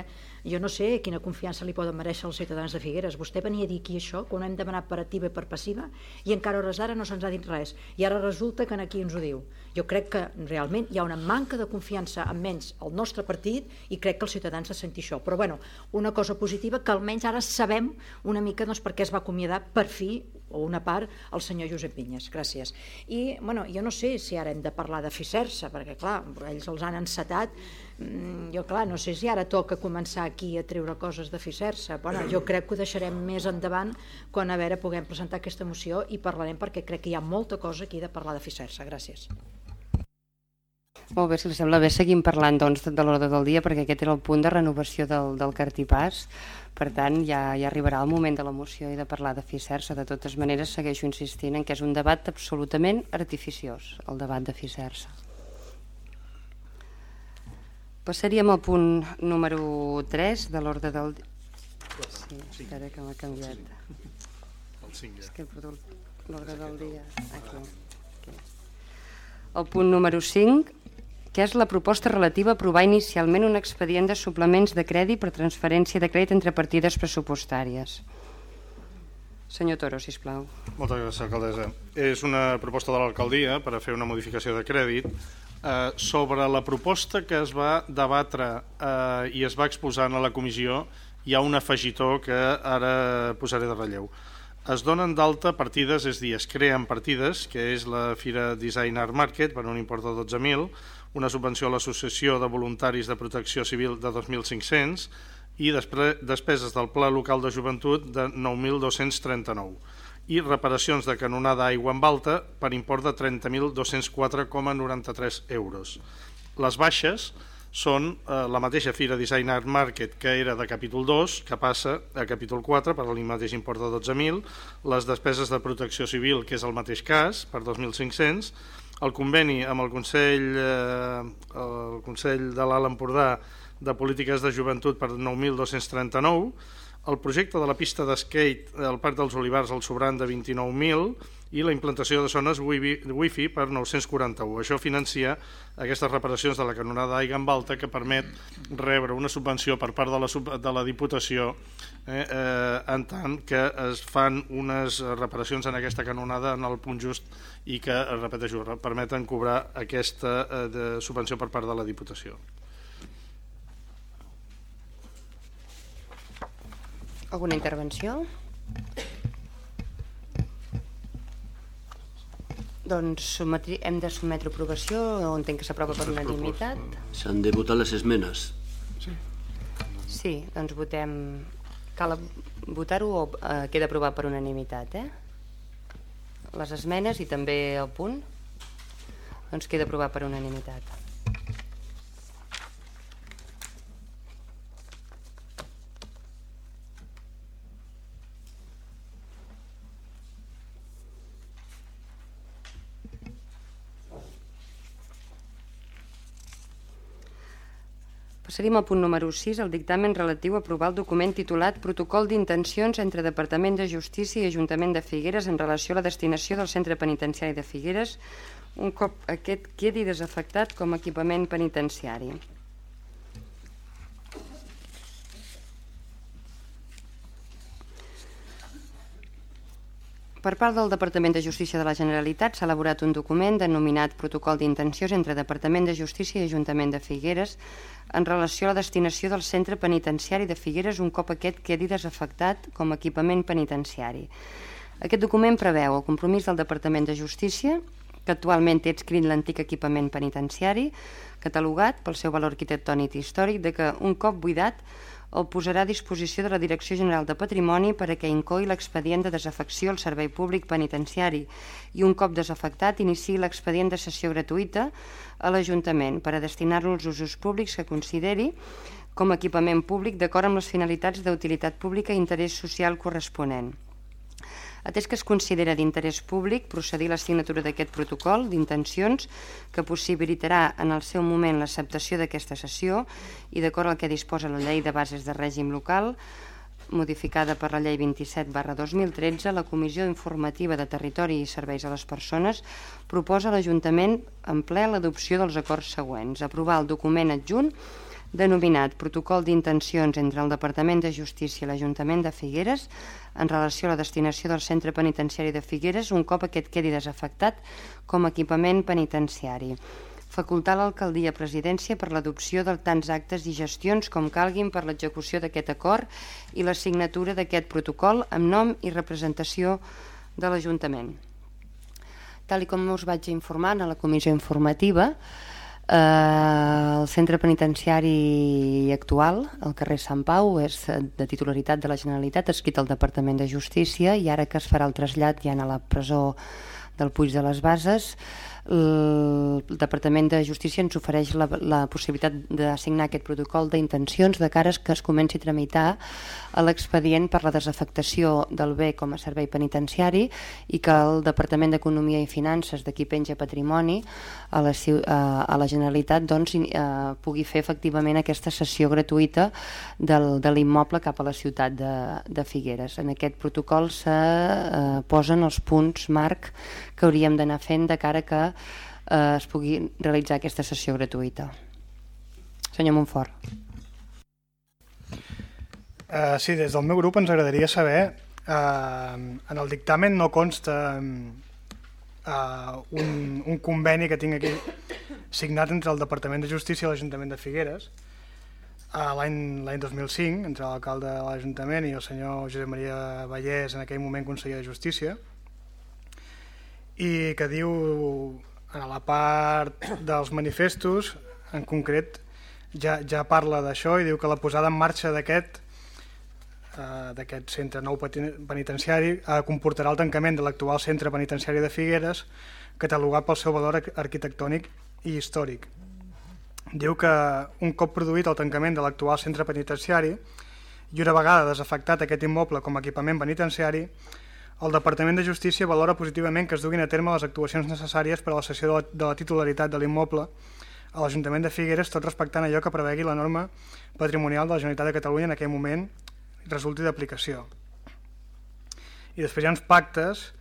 jo no sé quina confiança li poden mereixer els ciutadans de Figueres. Vostè venia a dir aquí això, quan hem demanat per activa i per passiva, i encara hores d'ara no se'ns ha dit res. I ara resulta que aquí ens ho diu. Jo crec que realment hi ha una manca de confiança en menys al nostre partit i crec que els ciutadans se senti això. Però bueno, una cosa positiva que almenys ara sabem una mica doncs, per què es va acomiadar per fi o una part el senyor Josep Vinyes. Gràcies. I bueno, jo no sé si ara hem de parlar de Ficersa, perquè clar, ells els han encetat. Mm, jo clar, no sé si ara toca començar aquí a treure coses de Ficersa. Bueno, jo crec que ho deixarem més endavant quan a veure puguem presentar aquesta moció i parlarem perquè crec que hi ha molta cosa aquí de parlar de Ficersa. Gràcies. Molt bé, si li sembla bé, seguim parlant doncs, de l'ordre del dia perquè aquest era el punt de renovació del, del cartipàs per tant, ja, ja arribarà el moment de la moció i de parlar de FICERSA. De totes maneres, segueixo insistint en que és un debat absolutament artificiós, el debat de FICERSA. Passaríem al punt número 3 de l'ordre del... Sí, espera que m'ha canviat. El 5 ja. És que he perdut l'ordre del dia. Aquí. Aquí. El punt número 5 que és la proposta relativa a aprovar inicialment un expedient de suplements de crèdit per transferència de crèdit entre partides pressupostàries. Senyor Toro, sisplau. Moltes gràcies, alcaldessa. És una proposta de l'alcaldia per a fer una modificació de crèdit eh, sobre la proposta que es va debatre eh, i es va exposar a la comissió hi ha un afegitor que ara posaré de relleu. Es donen d'alta partides, és a dir, es creen partides, que és la Fira Design Art Market per un import de 12.000, una subvenció a l'Associació de Voluntaris de Protecció Civil de 2.500 i despeses del Pla Local de Joventut de 9.239 i reparacions de canonada aigua en alta per import de 30.204,93 euros. Les baixes són eh, la mateixa Fira Design Art Market que era de capítol 2, que passa a capítol 4 per el mateix import de 12.000, les despeses de protecció civil, que és el mateix cas, per 2.500, el conveni amb el Consell, eh, el Consell de l'Alt Empordà de Polítiques de Joventut per 9.239, el projecte de la pista d'esquate al Parc dels Olivars al Sobran de 29.000 i la implantació de zones wifi per 941. Això financia aquestes reparacions de la canonada d'aigua en alta que permet rebre una subvenció per part de la, de la Diputació eh, eh, en tant que es fan unes reparacions en aquesta canonada en el punt just i que, repeteixo, permeten cobrar aquesta eh, de subvenció per part de la Diputació. Alguna intervenció? Doncs hem de sometre aprovació o entenc que s'aprova per unanimitat. S'han de votar les esmenes. Sí, doncs votem... Cal votar-ho o eh, queda aprovat per unanimitat, eh? Les esmenes i també el punt doncs queda aprovat per unanimitat. Passaríem al punt número 6, el dictamen relatiu a aprovar el document titulat Protocol d'intencions entre Departament de Justícia i Ajuntament de Figueres en relació a la destinació del centre penitenciari de Figueres un cop aquest quedi desafectat com a equipament penitenciari. Per part del Departament de Justícia de la Generalitat s'ha elaborat un document denominat Protocol d'intencions entre Departament de Justícia i Ajuntament de Figueres en relació a la destinació del centre penitenciari de Figueres un cop aquest quedi desafectat com a equipament penitenciari. Aquest document preveu el compromís del Departament de Justícia que actualment té escrit l'antic equipament penitenciari, catalogat pel seu valor arquitectònic i històric, de que un cop buidat el posarà a disposició de la Direcció General de Patrimoni per a que incoi l'expedient de desafecció al Servei Públic Penitenciari i un cop desafectat inici l'expedient de sessió gratuïta a l'Ajuntament per a destinar-lo als usos públics que consideri com a equipament públic d'acord amb les finalitats d'utilitat pública i interès social corresponent. Atès que es considera d'interès públic procedir la signatura d'aquest protocol d'intencions que possibilitarà en el seu moment l'acceptació d'aquesta sessió i d'acord al que disposa la llei de bases de règim local, modificada per la llei 27 barra 2013, la Comissió Informativa de Territori i Serveis a les Persones proposa a l'Ajuntament en ple l'adopció dels acords següents. Aprovar el document adjunt denominat Protocol d'intencions entre el Departament de Justícia i l'Ajuntament de Figueres en relació a la destinació del centre penitenciari de Figueres un cop aquest quedi desafectat com a equipament penitenciari. Facultar l'alcaldia presidència per l'adopció de tants actes i gestions com calguin per l'execució d'aquest acord i la signatura d'aquest protocol amb nom i representació de l'Ajuntament. Tal com us vaig informar a la comissió informativa, Eh, el centre penitenciari actual, al carrer Sant Pau, és de titularitat de la Generalitat, escrit al Departament de Justícia i ara que es farà el trasllat ja a la presó del Puig de les Bases, el Departament de Justícia ens ofereix la, la possibilitat d'assignar aquest protocol d'intencions de cares que es comenci a tramitar a l'expedient per la desafectació del bé com a servei penitenciari i que el Departament d'Economia i Finances d'aquí penja patrimoni a la, a la Generalitat doncs, eh, pugui fer efectivament aquesta sessió gratuïta del, de l'immoble cap a la ciutat de, de Figueres. En aquest protocol se eh, posen els punts marc que hauríem d'anar fent de cara que eh, es pugui realitzar aquesta sessió gratuïta. Senyor Montfort. Uh, sí, des del meu grup ens agradaria saber, uh, en el dictamen no consta uh, un, un conveni que tinc aquí signat entre el Departament de Justícia i l'Ajuntament de Figueres uh, l'any 2005, entre l'alcalde de l'Ajuntament i el senyor Josep Maria Vallès, en aquell moment conseller de Justícia, i que diu a la part dels manifestos en concret ja, ja parla d'això i diu que la posada en marxa d'aquest eh, d'aquest centre nou penitenciari eh, comportarà el tancament de l'actual centre penitenciari de Figueres catalogat pel seu valor arquitectònic i històric. Diu que un cop produït el tancament de l'actual centre penitenciari i una vegada desafectat aquest immoble com a equipament penitenciari, el Departament de Justícia valora positivament que es duguin a terme les actuacions necessàries per a la cessió de la, de la titularitat de l'immoble a l'Ajuntament de Figueres, tot respectant allò que prevegui la norma patrimonial de la Generalitat de Catalunya en aquell moment resulti d'aplicació. I després hi ha uns pactes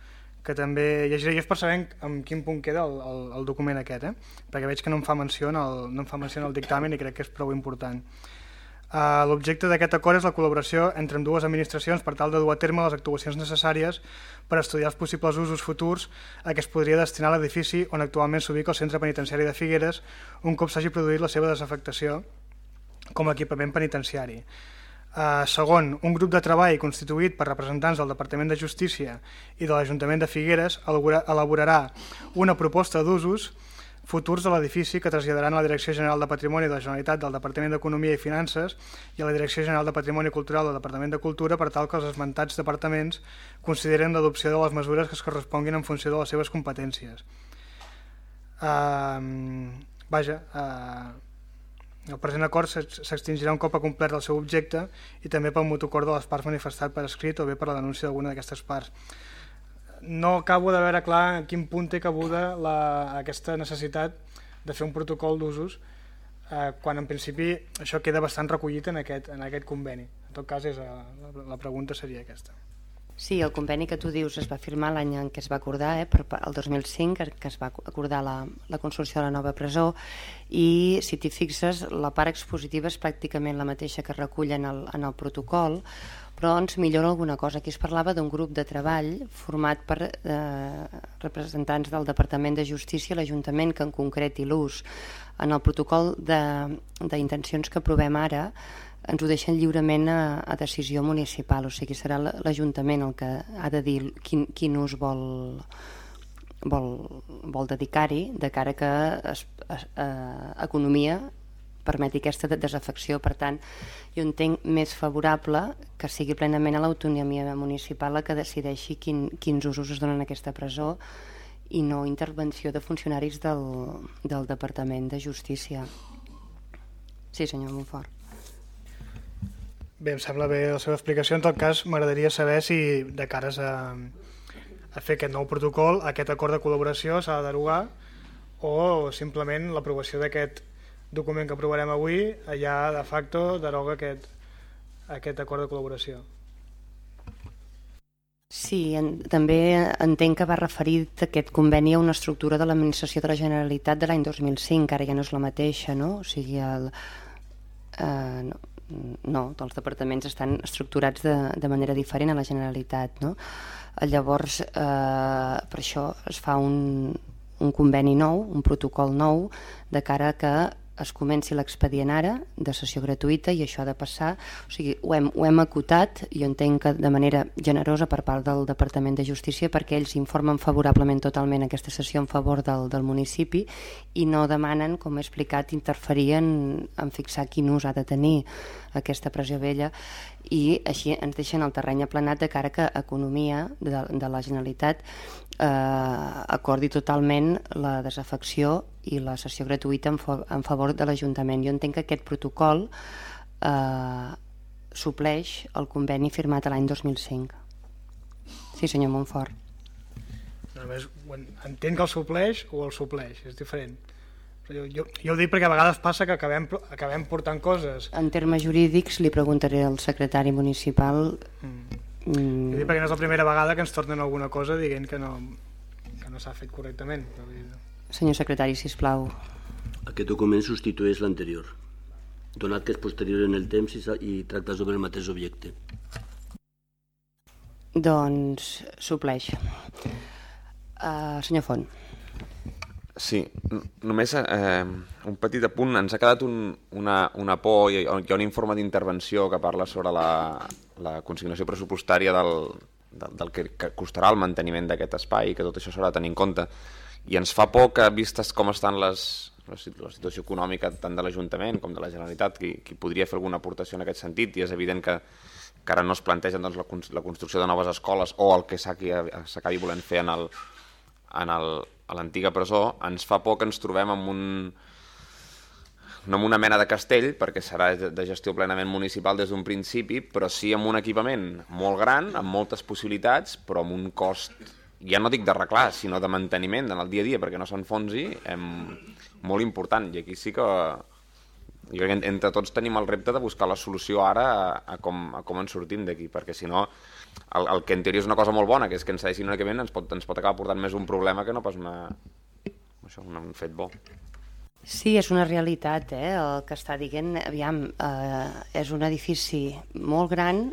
que també llegiré jo per saber en quin punt queda el, el, el document aquest, eh? perquè veig que no em fa menció en el, no em fa menció en el dictamen i crec que és prou important. Uh, L'objecte d'aquest acord és la col·laboració entre dues administracions per tal de dur a terme les actuacions necessàries per estudiar els possibles usos futurs a què es podria destinar l'edifici on actualment s'ubica el centre penitenciari de Figueres un cop s'hagi produït la seva desafectació com a equipament penitenciari. Uh, segon, un grup de treball constituït per representants del Departament de Justícia i de l'Ajuntament de Figueres elaborarà una proposta d'usos futurs de l'edifici que traslladaran a la Direcció General de Patrimoni de la Generalitat del Departament d'Economia i Finances i a la Direcció General de Patrimoni Cultural del Departament de Cultura per tal que els esmentats departaments consideren l'adopció de les mesures que es corresponguin en funció de les seves competències. Uh, vaja, uh, el present acord s'extingirà un cop a complert el seu objecte i també pel mutu acord de les parts manifestat per escrit o bé per la denúncia d'alguna d'aquestes parts. No acabo de veure clar en quin punt té cabuda la, aquesta necessitat de fer un protocol d'usos eh, quan en principi això queda bastant recollit en aquest, en aquest conveni. En tot cas, és, eh, la, la pregunta seria aquesta. Sí, el conveni que tu dius es va firmar l'any en què es va acordar, eh, per, el 2005, que es va acordar la, la construcció de la nova presó, i si t'hi fixes, la part expositiva és pràcticament la mateixa que recull en el, en el protocol, però ens millora alguna cosa. Aquí es parlava d'un grup de treball format per eh, representants del Departament de Justícia, l'Ajuntament que en concreti l'ús en el protocol d'intencions que aprovem ara, ens ho deixen lliurement a, a decisió municipal, o sigui, serà l'Ajuntament el que ha de dir quin, quin ús vol, vol, vol dedicar-hi de cara que es, es, eh, economia permeti aquesta desafecció. Per tant, jo entenc més favorable que sigui plenament a l'autonomia municipal la que decideixi quin, quins usos es donen a aquesta presó i no intervenció de funcionaris del, del Departament de Justícia. Sí, senyor Montfort. Bé, em sembla bé la seva explicació. En tot cas, m'agradaria saber si de cares a, a fer aquest nou protocol, aquest acord de col·laboració s'ha de derogar o simplement l'aprovació d'aquest document que aprovarem avui ja de facto deroga aquest, aquest acord de col·laboració. Sí, en, també entenc que va referit aquest conveni a una estructura de l'administració de la Generalitat de l'any 2005, ara ja no és la mateixa, no? O sigui, el, eh, no, no, els departaments estan estructurats de, de manera diferent a la Generalitat. No? Llavors, eh, per això es fa un, un conveni nou, un protocol nou, de cara a que es comenci l'expedient ara de sessió gratuïta i això ha de passar, o sigui, ho hem, ho hem acotat, jo entenc que de manera generosa per part del Departament de Justícia perquè ells informen favorablement totalment aquesta sessió en favor del, del municipi i no demanen, com he explicat, interferir en, en fixar quin ús ha de tenir aquesta pressió vella. I així ens deixen el terreny aplanat de cara que Economia de, de la Generalitat eh, acordi totalment la desafecció i la sessió gratuïta en, en favor de l'Ajuntament. Jo entenc que aquest protocol eh, supleix el conveni firmat l'any 2005. Sí, senyor Montfort. Només entenc que el supleix o el supleix, és diferent. Jo, jo, jo ho dic perquè a vegades passa que acabem, acabem portant coses. En termes jurídics li preguntaré al secretari municipal... Mm. Mm. Jo dic perquè no és la primera vegada que ens tornen alguna cosa dient que no, que no s'ha fet correctament. Senyor secretari, si plau. Aquest document substitueix l'anterior, donat que és posterior en el temps i, i tracta sobre el mateix objecte. Doncs supleix. Uh, senyor Font. Sí, només eh, un petit apunt. Ens ha quedat un, una, una por, hi ha, hi ha un informe d'intervenció que parla sobre la, la consignació pressupostària del, del, del que, que costarà el manteniment d'aquest espai, que tot això s'haurà de tenir en compte. I ens fa por que, vistes com estan les, la situació econòmica tant de l'Ajuntament com de la Generalitat, qui, qui podria fer alguna aportació en aquest sentit, i és evident que, que ara no es plantegen doncs, la, la construcció de noves escoles o el que s'acabi volent fer en el, en el, a l'antiga presó, ens fa por que ens trobem amb un no amb una mena de castell, perquè serà de gestió plenament municipal des d'un principi, però sí amb un equipament molt gran, amb moltes possibilitats, però amb un cost, ja no dic d'arreglar, sinó de manteniment en el dia a dia, perquè no s'enfonsi, molt important. I aquí sí que jo crec que entre tots tenim el repte de buscar la solució ara a, a, com, a com ens sortim d'aquí, perquè si no el, el que en teoria és una cosa molt bona, que és que ens cedeixin un equipament, ens pot, ens pot acabar portant més un problema que no pas una, això, un fet bo. Sí, és una realitat, eh? el que està dient, aviam, eh, és un edifici molt gran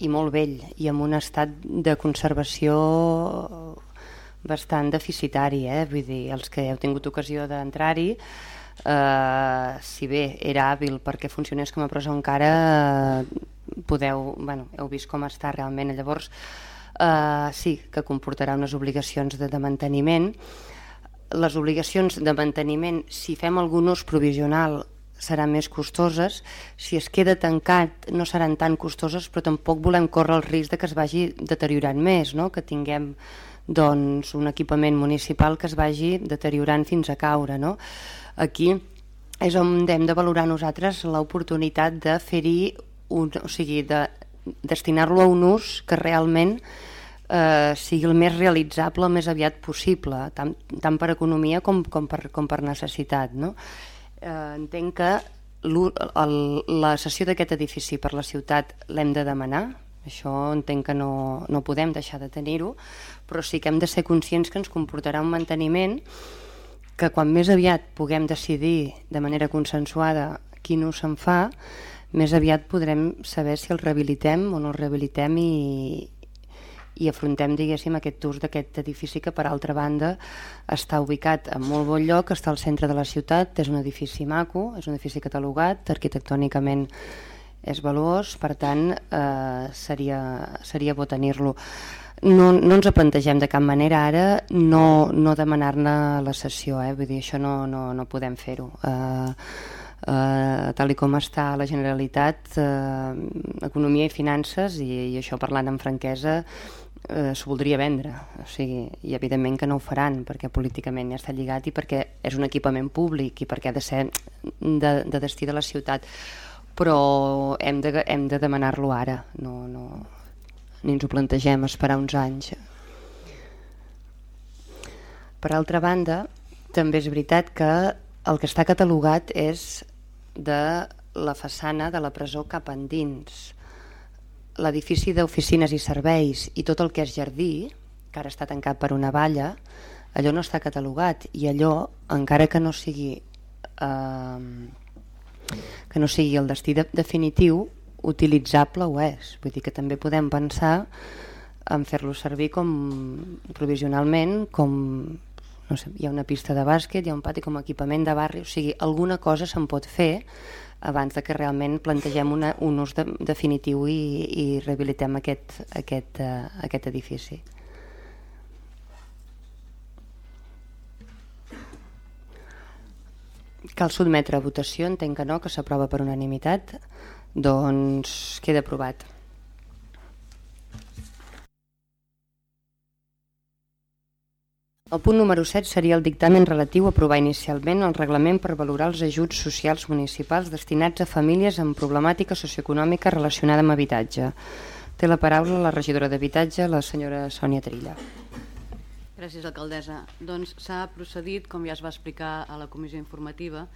i molt vell i amb un estat de conservació bastant deficitari, eh? vull dir, els que heu tingut ocasió d'entrar-hi eh, si bé era hàbil perquè funcionés com a presó encara eh, podeu, bueno, heu vist com està realment llavors eh, sí que comportarà unes obligacions de, de manteniment les obligacions de manteniment si fem algun ús provisional seran més costoses, si es queda tancat no seran tan costoses, però tampoc volem córrer el risc de que es vagi deteriorant més, no? que tinguem doncs, un equipament municipal que es vagi deteriorant fins a caure. No? Aquí és on hem de valorar nosaltres l'oportunitat de fer-hi o sigui, de destinar-lo a un ús que realment eh, sigui el més realitzable el més aviat possible, tant, tant per economia com, com, per, com per necessitat. No? Eh, entenc que el, la cessió d'aquest edifici per la ciutat l'hem de demanar, això entenc que no, no podem deixar de tenir-ho, però sí que hem de ser conscients que ens comportarà un manteniment que quan més aviat puguem decidir de manera consensuada quin ús se'n fa, més aviat podrem saber si el rehabilitem o no el rehabilitem i, i afrontem diguéssim aquest ús d'aquest edifici que per altra banda està ubicat en molt bon lloc, està al centre de la ciutat, és un edifici maco, és un edifici catalogat, arquitectònicament és valuós, per tant eh, seria, seria bo tenir-lo no, no ens plantegem de cap manera ara no, no demanar-ne la sessió, eh? vull dir, això no, no, no podem fer-ho. Uh, uh, tal i com està la Generalitat, uh, Economia i Finances, i, i això parlant amb franquesa, uh, s'ho voldria vendre, o sigui, i evidentment que no ho faran, perquè políticament ja està lligat i perquè és un equipament públic i perquè ha de ser de, de destí de la ciutat, però hem de, hem de demanar-lo ara, no, no, ni ens ho plantegem esperar uns anys. Per altra banda, també és veritat que el que està catalogat és de la façana de la presó cap endins. L'edifici d'oficines i serveis i tot el que és jardí, que ara està tancat per una valla, allò no està catalogat i allò, encara que no sigui eh, que no sigui el destí de, definitiu, utilitzable ho és. Vull dir que també podem pensar en fer-lo servir com provisionalment, com no sé, hi ha una pista de bàsquet, hi ha un pati com equipament de barri, o sigui, alguna cosa se'n pot fer abans de que realment plantegem una, un ús de, definitiu i, i rehabilitem aquest, aquest, uh, aquest edifici. Cal sotmetre a votació, entenc que no, que s'aprova per unanimitat. Doncs queda aprovat. El punt número 7 seria el dictamen relatiu a aprovar inicialment el reglament per valorar els ajuts socials municipals destinats a famílies amb problemàtica socioeconòmica relacionada amb habitatge. Té la paraula la regidora d'Habitatge, la senyora Sònia Trilla. Gràcies, alcaldessa. Doncs s'ha procedit, com ja es va explicar a la comissió informativa,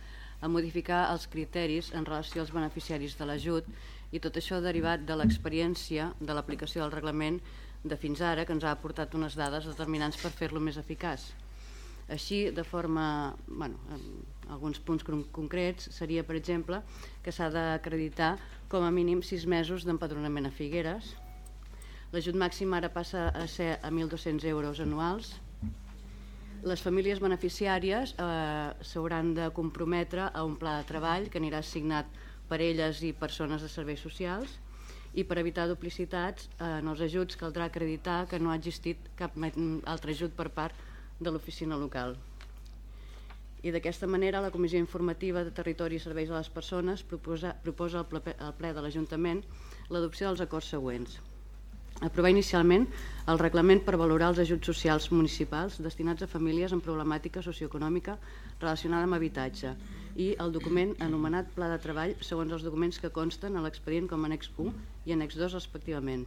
a modificar els criteris en relació als beneficiaris de l'ajut i tot això derivat de l'experiència de l'aplicació del reglament de fins ara, que ens ha aportat unes dades determinants per fer-lo més eficaç. Així, de forma, bueno, alguns punts concrets, seria, per exemple, que s'ha d'acreditar com a mínim sis mesos d'empadronament a Figueres. L'ajut màxim ara passa a ser a 1.200 euros anuals, les famílies beneficiàries eh, s'hauran de comprometre a un pla de treball que anirà assignat per elles i persones de serveis socials i per evitar duplicitats eh, en els ajuts caldrà acreditar que no ha existit cap altre ajut per part de l'oficina local. I d'aquesta manera la Comissió Informativa de Territori i Serveis a les Persones proposa, proposa al ple, al ple de l'Ajuntament l'adopció dels acords següents aprovar inicialment el reglament per valorar els ajuts socials municipals destinats a famílies amb problemàtica socioeconòmica relacionada amb habitatge i el document anomenat Pla de Treball segons els documents que consten a l'expedient com a annex 1 i annex 2 respectivament.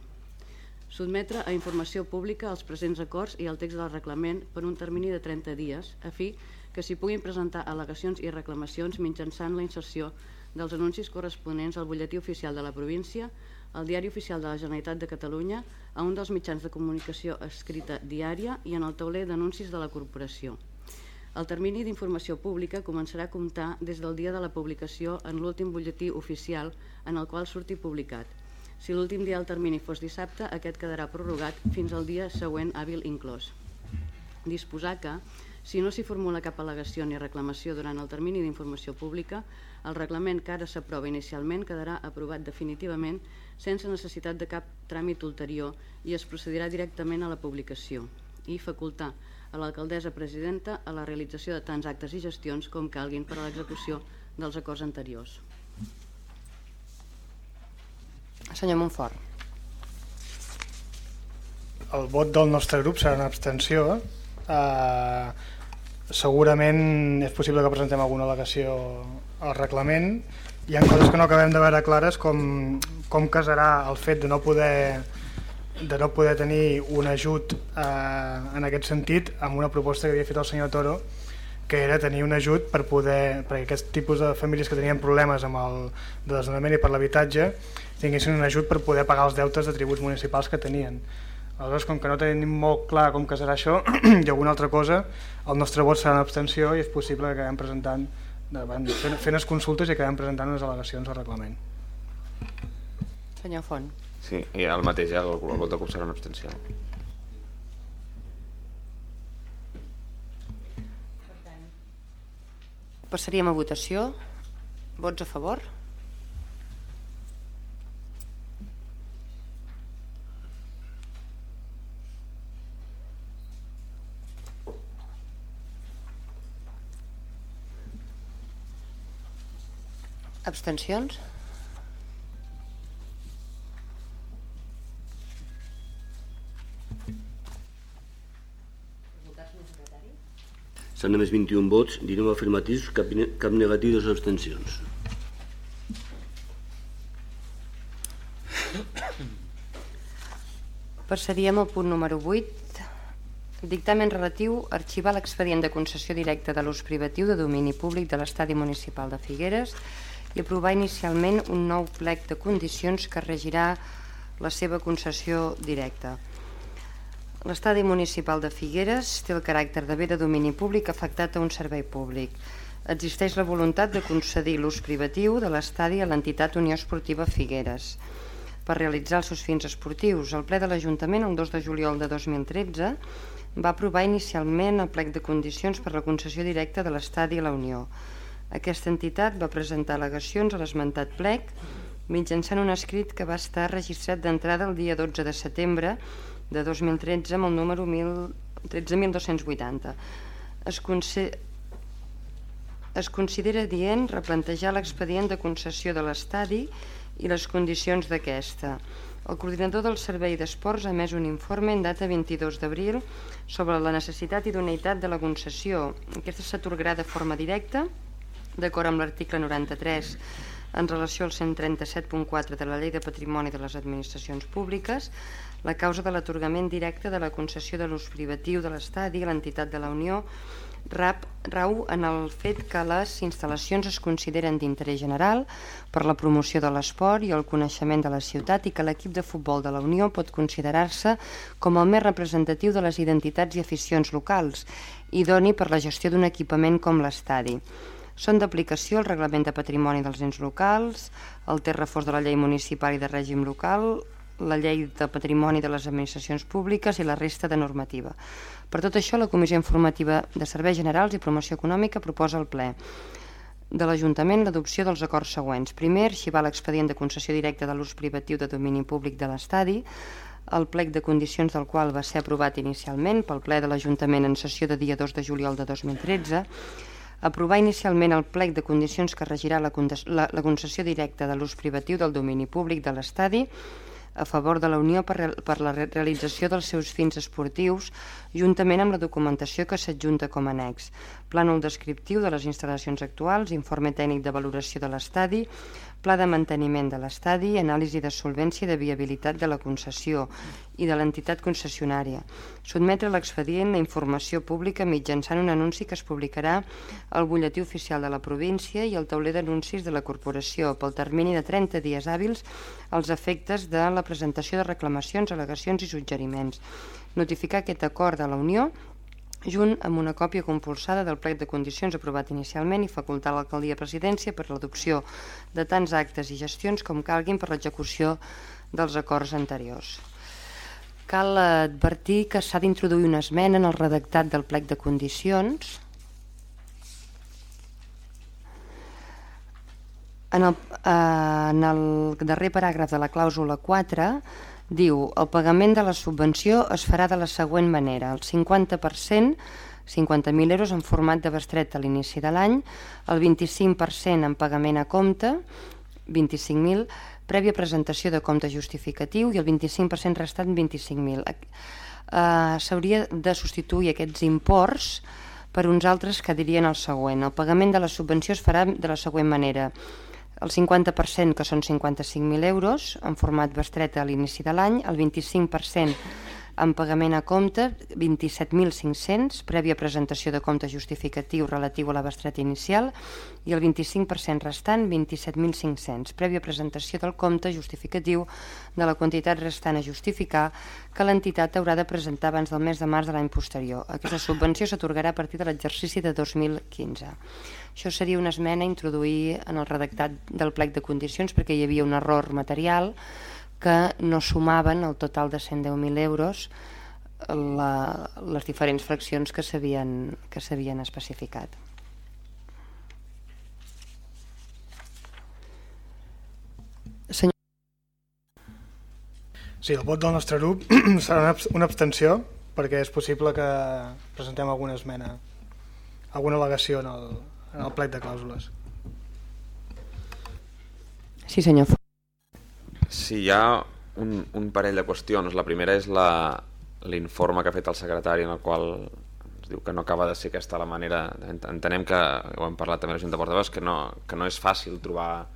Sotmetre a informació pública els presents acords i el text del reglament per un termini de 30 dies a fi que s'hi puguin presentar al·legacions i reclamacions mitjançant la inserció dels anuncis corresponents al butlletí oficial de la província al Diari Oficial de la Generalitat de Catalunya, a un dels mitjans de comunicació escrita diària i en el tauler d'anuncis de la corporació. El termini d'informació pública començarà a comptar des del dia de la publicació en l'últim butlletí oficial en el qual surti publicat. Si l'últim dia del termini fos dissabte, aquest quedarà prorrogat fins al dia següent hàbil inclòs. Disposar que, Si no s'hi formula cap al·legació ni reclamació durant el termini d'informació pública, el reglament que ara s'aprova inicialment quedarà aprovat definitivament sense necessitat de cap tràmit ulterior i es procedirà directament a la publicació i facultar a l'alcaldessa presidenta a la realització de tants actes i gestions com calguin per a l'execució dels acords anteriors. Senyor Montfort. El vot del nostre grup serà una abstenció. Eh, segurament és possible que presentem alguna al·legació al reglament. Hi ha coses que no acabem de veure clares com, com casarà el fet de no poder de no poder tenir un ajut eh, en aquest sentit amb una proposta que havia fet el senyor Toro que era tenir un ajut per poder, perquè aquest tipus de famílies que tenien problemes amb el de desnonament i per l'habitatge tinguessin un ajut per poder pagar els deutes de tributs municipals que tenien. Aleshores, com que no tenim molt clar com casarà això i alguna altra cosa, el nostre vot serà una abstenció i és possible que acabem presentant davant, fent, fent les consultes i acabem presentant unes al·legacions al reglament. Senyor Font. Sí, i el mateix, el, el vot de CUP serà una abstenció. Passaríem a votació. Vots a favor? Abstencions? S'han emès 21 vots, 19 afirmatius, cap, cap negatiu i dues abstencions. Passaríem al punt número 8. Dictamen relatiu a arxivar l'expedient de concessió directa de l'ús privatiu de domini públic de l'estadi municipal de Figueres i aprovar inicialment un nou plec de condicions que regirà la seva concessió directa. L'estadi municipal de Figueres té el caràcter de bé de domini públic afectat a un servei públic. Existeix la voluntat de concedir l'ús privatiu de l'estadi a l'entitat Unió Esportiva Figueres per realitzar els seus fins esportius. El ple de l'Ajuntament, el 2 de juliol de 2013, va aprovar inicialment el plec de condicions per la concessió directa de l'estadi a la Unió. Aquesta entitat va presentar al·legacions a l'esmentat plec mitjançant un escrit que va estar registrat d'entrada el dia 12 de setembre de 2013 amb el número 13.280. Es, es considera dient replantejar l'expedient de concessió de l'estadi i les condicions d'aquesta. El coordinador del Servei d'Esports ha emès un informe en data 22 d'abril sobre la necessitat i idoneïtat de la concessió. Aquesta s'atorgarà de forma directa, d'acord amb l'article 93 en relació al 137.4 de la Llei de Patrimoni de les Administracions Públiques, la causa de l'atorgament directe de la concessió de l'ús privatiu de l'estadi a l'entitat de la Unió rap, rau en el fet que les instal·lacions es consideren d'interès general per la promoció de l'esport i el coneixement de la ciutat i que l'equip de futbol de la Unió pot considerar-se com el més representatiu de les identitats i aficions locals, idoni per la gestió d'un equipament com l'estadi. Són d'aplicació el Reglament de Patrimoni dels Ens Locals, el té reforç de la Llei Municipal i de Règim Local, la llei de patrimoni de les administracions públiques i la resta de normativa. Per tot això, la Comissió Informativa de Serveis Generals i Promoció Econòmica proposa al ple de l'Ajuntament l'adopció dels acords següents. Primer, arxivar l'expedient de concessió directa de l'ús privatiu de domini públic de l'estadi, el plec de condicions del qual va ser aprovat inicialment pel ple de l'Ajuntament en sessió de dia 2 de juliol de 2013, aprovar inicialment el plec de condicions que regirà la, la, concessió directa de l'ús privatiu del domini públic de l'estadi, a favor de la Unió per, per la realització dels seus fins esportius, juntament amb la documentació que s'adjunta com a annex. Plànol descriptiu de les instal·lacions actuals, informe tècnic de valoració de l'estadi, pla de manteniment de l'estadi, anàlisi de solvència i de viabilitat de la concessió i de l'entitat concessionària. Sotmetre l'expedient a informació pública mitjançant un anunci que es publicarà al butlletí oficial de la província i al tauler d'anuncis de la corporació pel termini de 30 dies hàbils als efectes de la presentació de reclamacions, al·legacions i suggeriments. Notificar aquest acord de la Unió junt amb una còpia compulsada del plec de condicions aprovat inicialment i facultar l'alcaldia presidència per l'adopció de tants actes i gestions com calguin per l'execució dels acords anteriors. cal advertir que s'ha d'introduir una esmena en el redactat del plec de condicions en el, eh, en el darrer paràgraf de la clàusula 4 diu el pagament de la subvenció es farà de la següent manera el 50% 50.000 euros en format de bestret a l'inici de l'any, el 25% en pagament a compte, 25.000, prèvia presentació de compte justificatiu i el 25% restant 25.000. Uh, S'hauria de substituir aquests imports per uns altres que dirien el següent. El pagament de la subvenció es farà de la següent manera el 50% que són 55.000 euros en format bestreta a l'inici de l'any, el 25% en pagament a compte 27.500 prèvia presentació de compte justificatiu relatiu a la bestreta inicial i el 25% restant 27.500 prèvia presentació del compte justificatiu de la quantitat restant a justificar que l'entitat haurà de presentar abans del mes de març de l'any posterior. Aquesta subvenció s'atorgarà a partir de l'exercici de 2015. Això seria una esmena a introduir en el redactat del plec de condicions perquè hi havia un error material que no sumaven el total de 110.000 euros la, les diferents fraccions que s'havien especificat. Senyor... Sí, el vot del nostre grup serà una abstenció perquè és possible que presentem alguna esmena, alguna al·legació en el, en el plec de clàusules. Sí, senyor. Sí, hi ha un, un parell de qüestions. La primera és l'informe que ha fet el secretari en el qual ens diu que no acaba de ser aquesta la manera... Entenem que, ho hem parlat també a la Junta de Portaveus, que no, que no és fàcil trobar,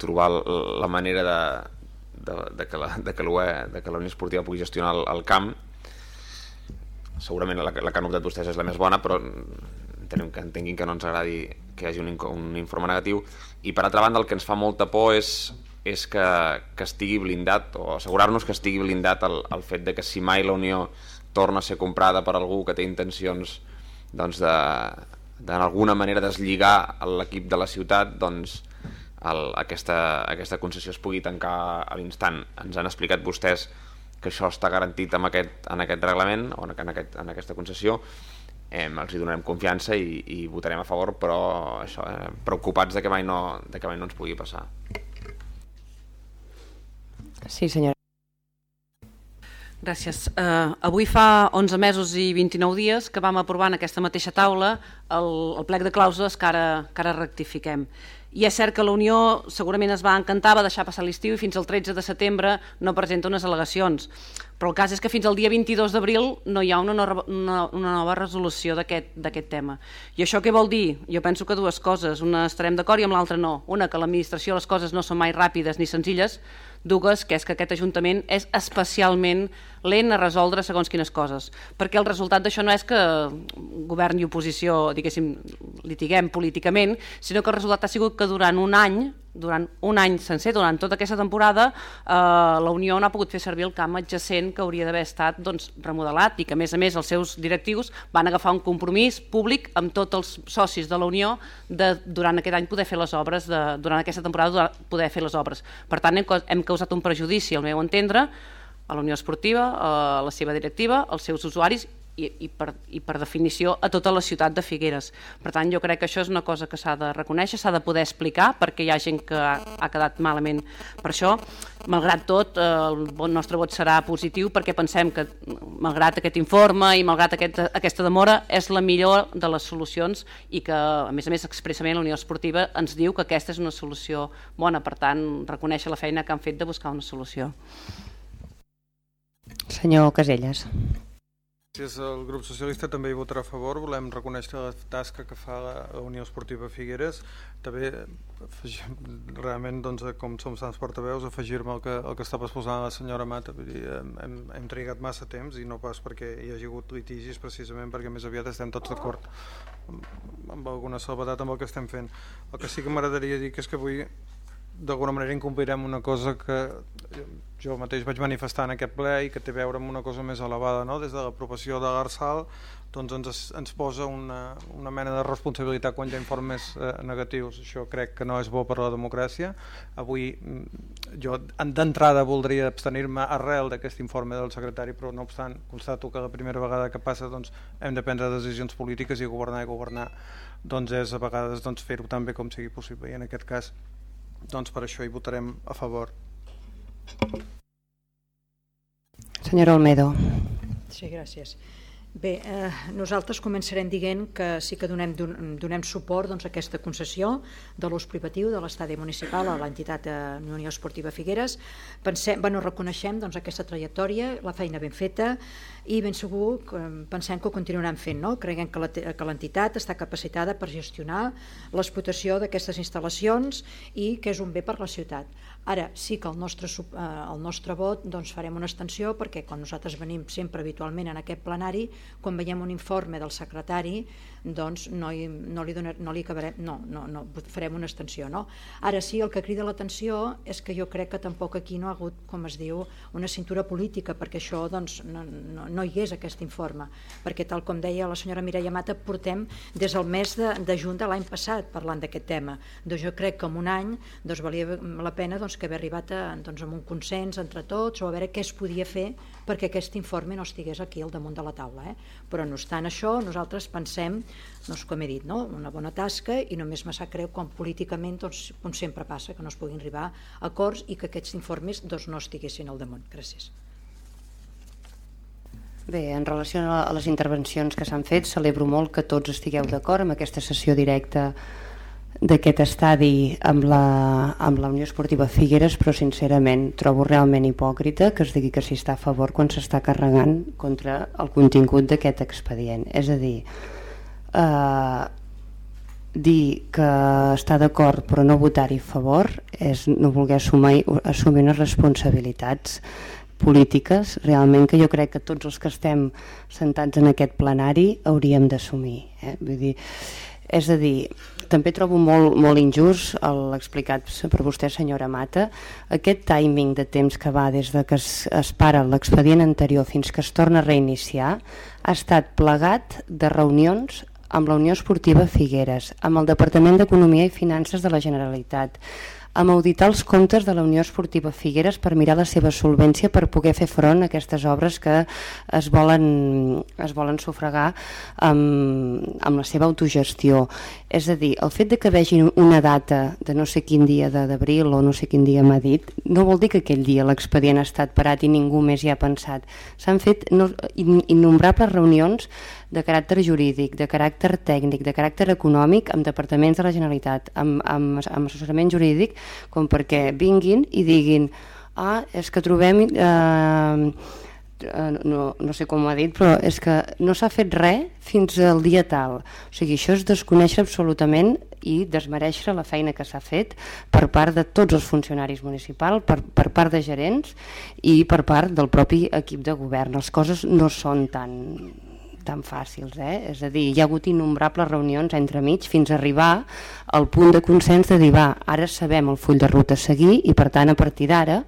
trobar la manera de, de, de que la, de que la Unió Esportiva pugui gestionar el, el camp. Segurament la, la que han optat vostès és la més bona, però entenem que entenguin que no ens agradi que hi hagi un, un informe negatiu. I per altra banda el que ens fa molta por és és que, que estigui blindat o assegurar-nos que estigui blindat el, el fet de que si mai la Unió torna a ser comprada per algú que té intencions doncs de d'alguna manera deslligar l'equip de la ciutat doncs el, aquesta, aquesta concessió es pugui tancar a l'instant. Ens han explicat vostès que això està garantit en aquest, en aquest reglament o en, aquest, en aquesta concessió eh, els hi donarem confiança i, i votarem a favor però això, eh, preocupats de que, mai no, de que mai no ens pugui passar. Sí, senyora. Gràcies. Uh, avui fa 11 mesos i 29 dies que vam aprovar en aquesta mateixa taula el, el plec de clàusules que ara, que ara rectifiquem. I és cert que la Unió segurament es va encantar, va deixar passar l'estiu i fins al 13 de setembre no presenta unes al·legacions. Però el cas és que fins al dia 22 d'abril no hi ha una, nova, una, una nova resolució d'aquest tema. I això què vol dir? Jo penso que dues coses. Una estarem d'acord i amb l'altra no. Una, que l'administració les coses no són mai ràpides ni senzilles, dues, que és que aquest Ajuntament és especialment lent a resoldre segons quines coses, perquè el resultat d'això no és que govern i oposició, diguéssim, litiguem políticament, sinó que el resultat ha sigut que durant un any durant un any sencer, durant tota aquesta temporada, eh, la Unió no ha pogut fer servir el camp adjacent que hauria d'haver estat doncs, remodelat i que, a més a més, els seus directius van agafar un compromís públic amb tots els socis de la Unió de, durant aquest any, poder fer les obres, de, durant aquesta temporada, poder fer les obres. Per tant, hem, hem causat un prejudici, al meu entendre, a la Unió Esportiva, a la seva directiva, als seus usuaris i, i, per, i per definició a tota la ciutat de Figueres. Per tant, jo crec que això és una cosa que s'ha de reconèixer, s'ha de poder explicar, perquè hi ha gent que ha, ha quedat malament per això. Malgrat tot, eh, el nostre vot serà positiu perquè pensem que, malgrat aquest informe i malgrat aquest, aquesta demora, és la millor de les solucions i que, a més a més, expressament la Unió Esportiva ens diu que aquesta és una solució bona. Per tant, reconèixer la feina que han fet de buscar una solució. Senyor Caselles. Gràcies. El grup socialista també hi votarà a favor. Volem reconèixer la tasca que fa la Unió Esportiva Figueres. També, realment, doncs, com som sants portaveus, afegir-me el, que, el que estava exposant la senyora Mata. Vull dir, hem, hem trigat massa temps i no pas perquè hi hagi hagut litigis, precisament perquè més aviat estem tots d'acord amb, amb alguna salvedat amb el que estem fent. El que sí que m'agradaria dir que és que avui d'alguna manera incomplirem una cosa que jo mateix vaig manifestar en aquest ple i que té a veure amb una cosa més elevada no? des de l'aprovació de l'Arsal doncs ens, ens posa una, una mena de responsabilitat quan hi ha informes eh, negatius. Això crec que no és bo per a la democràcia. Avui mm, jo d'entrada voldria abstenir-me arrel d'aquest informe del secretari, però no obstant constato que la primera vegada que passa doncs, hem de prendre decisions polítiques i governar i governar doncs és a vegades doncs, fer-ho tan bé com sigui possible i en aquest cas doncs per això hi votarem a favor. Senyora Olmedo. Sí, gràcies. Bé, eh, nosaltres començarem dient que sí que donem, donem suport doncs, a aquesta concessió de l'ús privatiu de l'estadi municipal a l'entitat de Unió Esportiva Figueres. Pensem, bueno, reconeixem doncs, aquesta trajectòria, la feina ben feta i ben segur que pensem que ho continuaran fent. No? Creguem que l'entitat està capacitada per gestionar l'explotació d'aquestes instal·lacions i que és un bé per la ciutat. Ara sí que el nostre, eh, el nostre vot doncs farem una extensió perquè quan nosaltres venim sempre habitualment en aquest plenari, quan veiem un informe del secretari doncs no, hi, no, li, donar, no li acabarem, no, no, no, farem una extensió. No? Ara sí, el que crida l'atenció és que jo crec que tampoc aquí no ha hagut, com es diu, una cintura política, perquè això doncs, no, no, no hi és aquest informe, perquè tal com deia la senyora Mireia Mata, portem des del mes de, de juny de l'any passat parlant d'aquest tema. Doncs jo crec que en un any doncs, valia la pena doncs, que haver arribat a, doncs, a un consens entre tots o a veure què es podia fer perquè aquest informe no estigués aquí al damunt de la taula. Eh? Però no obstant això, nosaltres pensem doncs, com he dit, no? una bona tasca i només me sap greu quan políticament, doncs, com sempre passa, que no es puguin arribar a acords i que aquests informes doncs, no estiguessin al damunt. Gràcies. Bé, en relació a les intervencions que s'han fet, celebro molt que tots estigueu d'acord amb aquesta sessió directa d'aquest estadi amb la, amb la Unió Esportiva Figueres, però sincerament trobo realment hipòcrita que es digui que s'hi està a favor quan s'està carregant contra el contingut d'aquest expedient. És a dir, eh, dir que està d'acord però no votar-hi a favor és no voler assumir, assumir unes responsabilitats polítiques realment que jo crec que tots els que estem sentats en aquest plenari hauríem d'assumir. Eh? Vull dir, és a dir, també trobo molt, molt injust l'explicat per vostè, senyora Mata, aquest timing de temps que va des de que es, es para l'expedient anterior fins que es torna a reiniciar ha estat plegat de reunions amb la Unió Esportiva Figueres, amb el Departament d'Economia i Finances de la Generalitat, amb auditar els comptes de la Unió Esportiva Figueres per mirar la seva solvència per poder fer front a aquestes obres que es volen, es volen sufragar amb, amb la seva autogestió. És a dir, el fet de que vegin una data de no sé quin dia d'abril o no sé quin dia m'ha dit, no vol dir que aquell dia l'expedient ha estat parat i ningú més hi ha pensat. S'han fet no, innombrables reunions de caràcter jurídic, de caràcter tècnic, de caràcter econòmic amb departaments de la Generalitat, amb, amb, amb assessorament jurídic, com perquè vinguin i diguin ah, és que trobem... Eh, no, no sé com ho ha dit, però és que no s'ha fet res fins al dia tal. O sigui, això és desconèixer absolutament i desmereixer la feina que s'ha fet per part de tots els funcionaris municipals, per, per part de gerents i per part del propi equip de govern. Les coses no són tan, tan fàcils, eh? és a dir, hi ha hagut innombrables reunions entre mig fins a arribar al punt de consens de dir, va, ara sabem el full de ruta a seguir i per tant a partir d'ara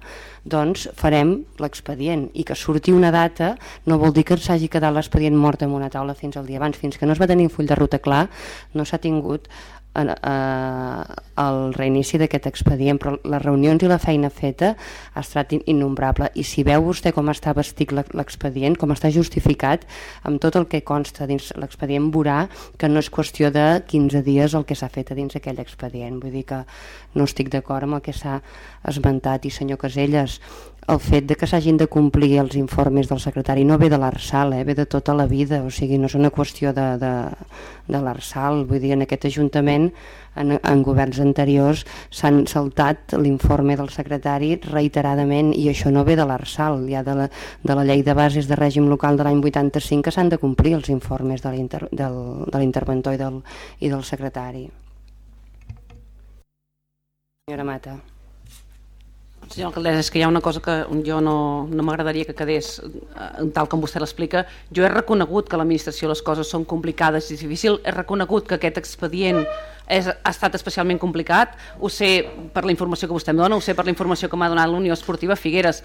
doncs farem l'expedient i que surti una data no vol dir que s'hagi quedat l'expedient mort en una taula fins al dia abans, fins que no es va tenir un full de ruta clar no s'ha tingut eh, el reinici d'aquest expedient, però les reunions i la feina feta ha estat innombrable. I si veu vostè com està vestit l'expedient, com està justificat amb tot el que consta dins l'expedient veurà que no és qüestió de 15 dies el que s'ha fet a dins aquell expedient. Vull dir que no estic d'acord amb el que s'ha esmentat. I senyor Caselles el fet de que s'hagin de complir els informes del secretari no ve de l'Arsal, eh? ve de tota la vida, o sigui, no és una qüestió de, de, de l'Arsal, vull dir, en aquest Ajuntament, en, en governs anteriors, s'han saltat l'informe del secretari reiteradament i això no ve de l'Arsal, ja de la, de la llei de bases de règim local de l'any 85 que s'han de complir els informes de l'interventor i, i del secretari. Senyora Mata. Senyor alcaldessa, és que hi ha una cosa que jo no, no m'agradaria que quedés eh, tal com vostè l'explica. Jo he reconegut que l'administració les coses són complicades i difícils, he reconegut que aquest expedient és, ha estat especialment complicat, ho sé per la informació que vostè em dona, ho sé per la informació que m'ha donat la Unió Esportiva Figueres,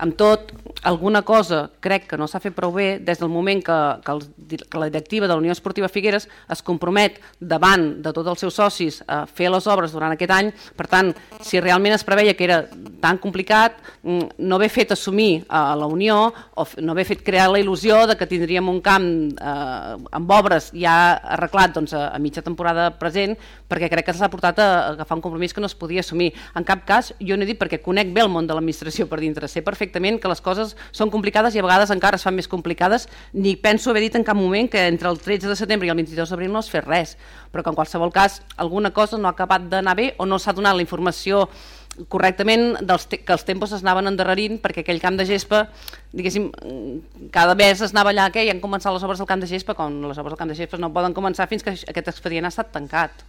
amb tot, alguna cosa crec que no s'ha fet prou bé des del moment que, que, el, que la directiva de la Unió Esportiva Figueres es compromet davant de tots els seus socis a fer les obres durant aquest any. Per tant, si realment es preveia que era tan complicat, mm, no haver fet assumir a la Unió o no haver fet crear la il·lusió de que tindríem un camp eh, amb obres ja arreglat doncs, a, a mitja temporada present, perquè crec que s'ha portat a agafar un compromís que no es podia assumir. En cap cas, jo no he dit perquè conec bé el món de l'administració per dintre, sé perfectament perfectament que les coses són complicades i a vegades encara es fan més complicades, ni penso haver dit en cap moment que entre el 13 de setembre i el 22 d'abril no es fes res, però que en qualsevol cas alguna cosa no ha acabat d'anar bé o no s'ha donat la informació correctament dels que els tempos s'anaven endarrerint perquè aquell camp de gespa, diguéssim, cada mes es anava allà que hi han començat les obres del camp de gespa, quan les obres del camp de gespa no poden començar fins que aquest expedient ha estat tancat.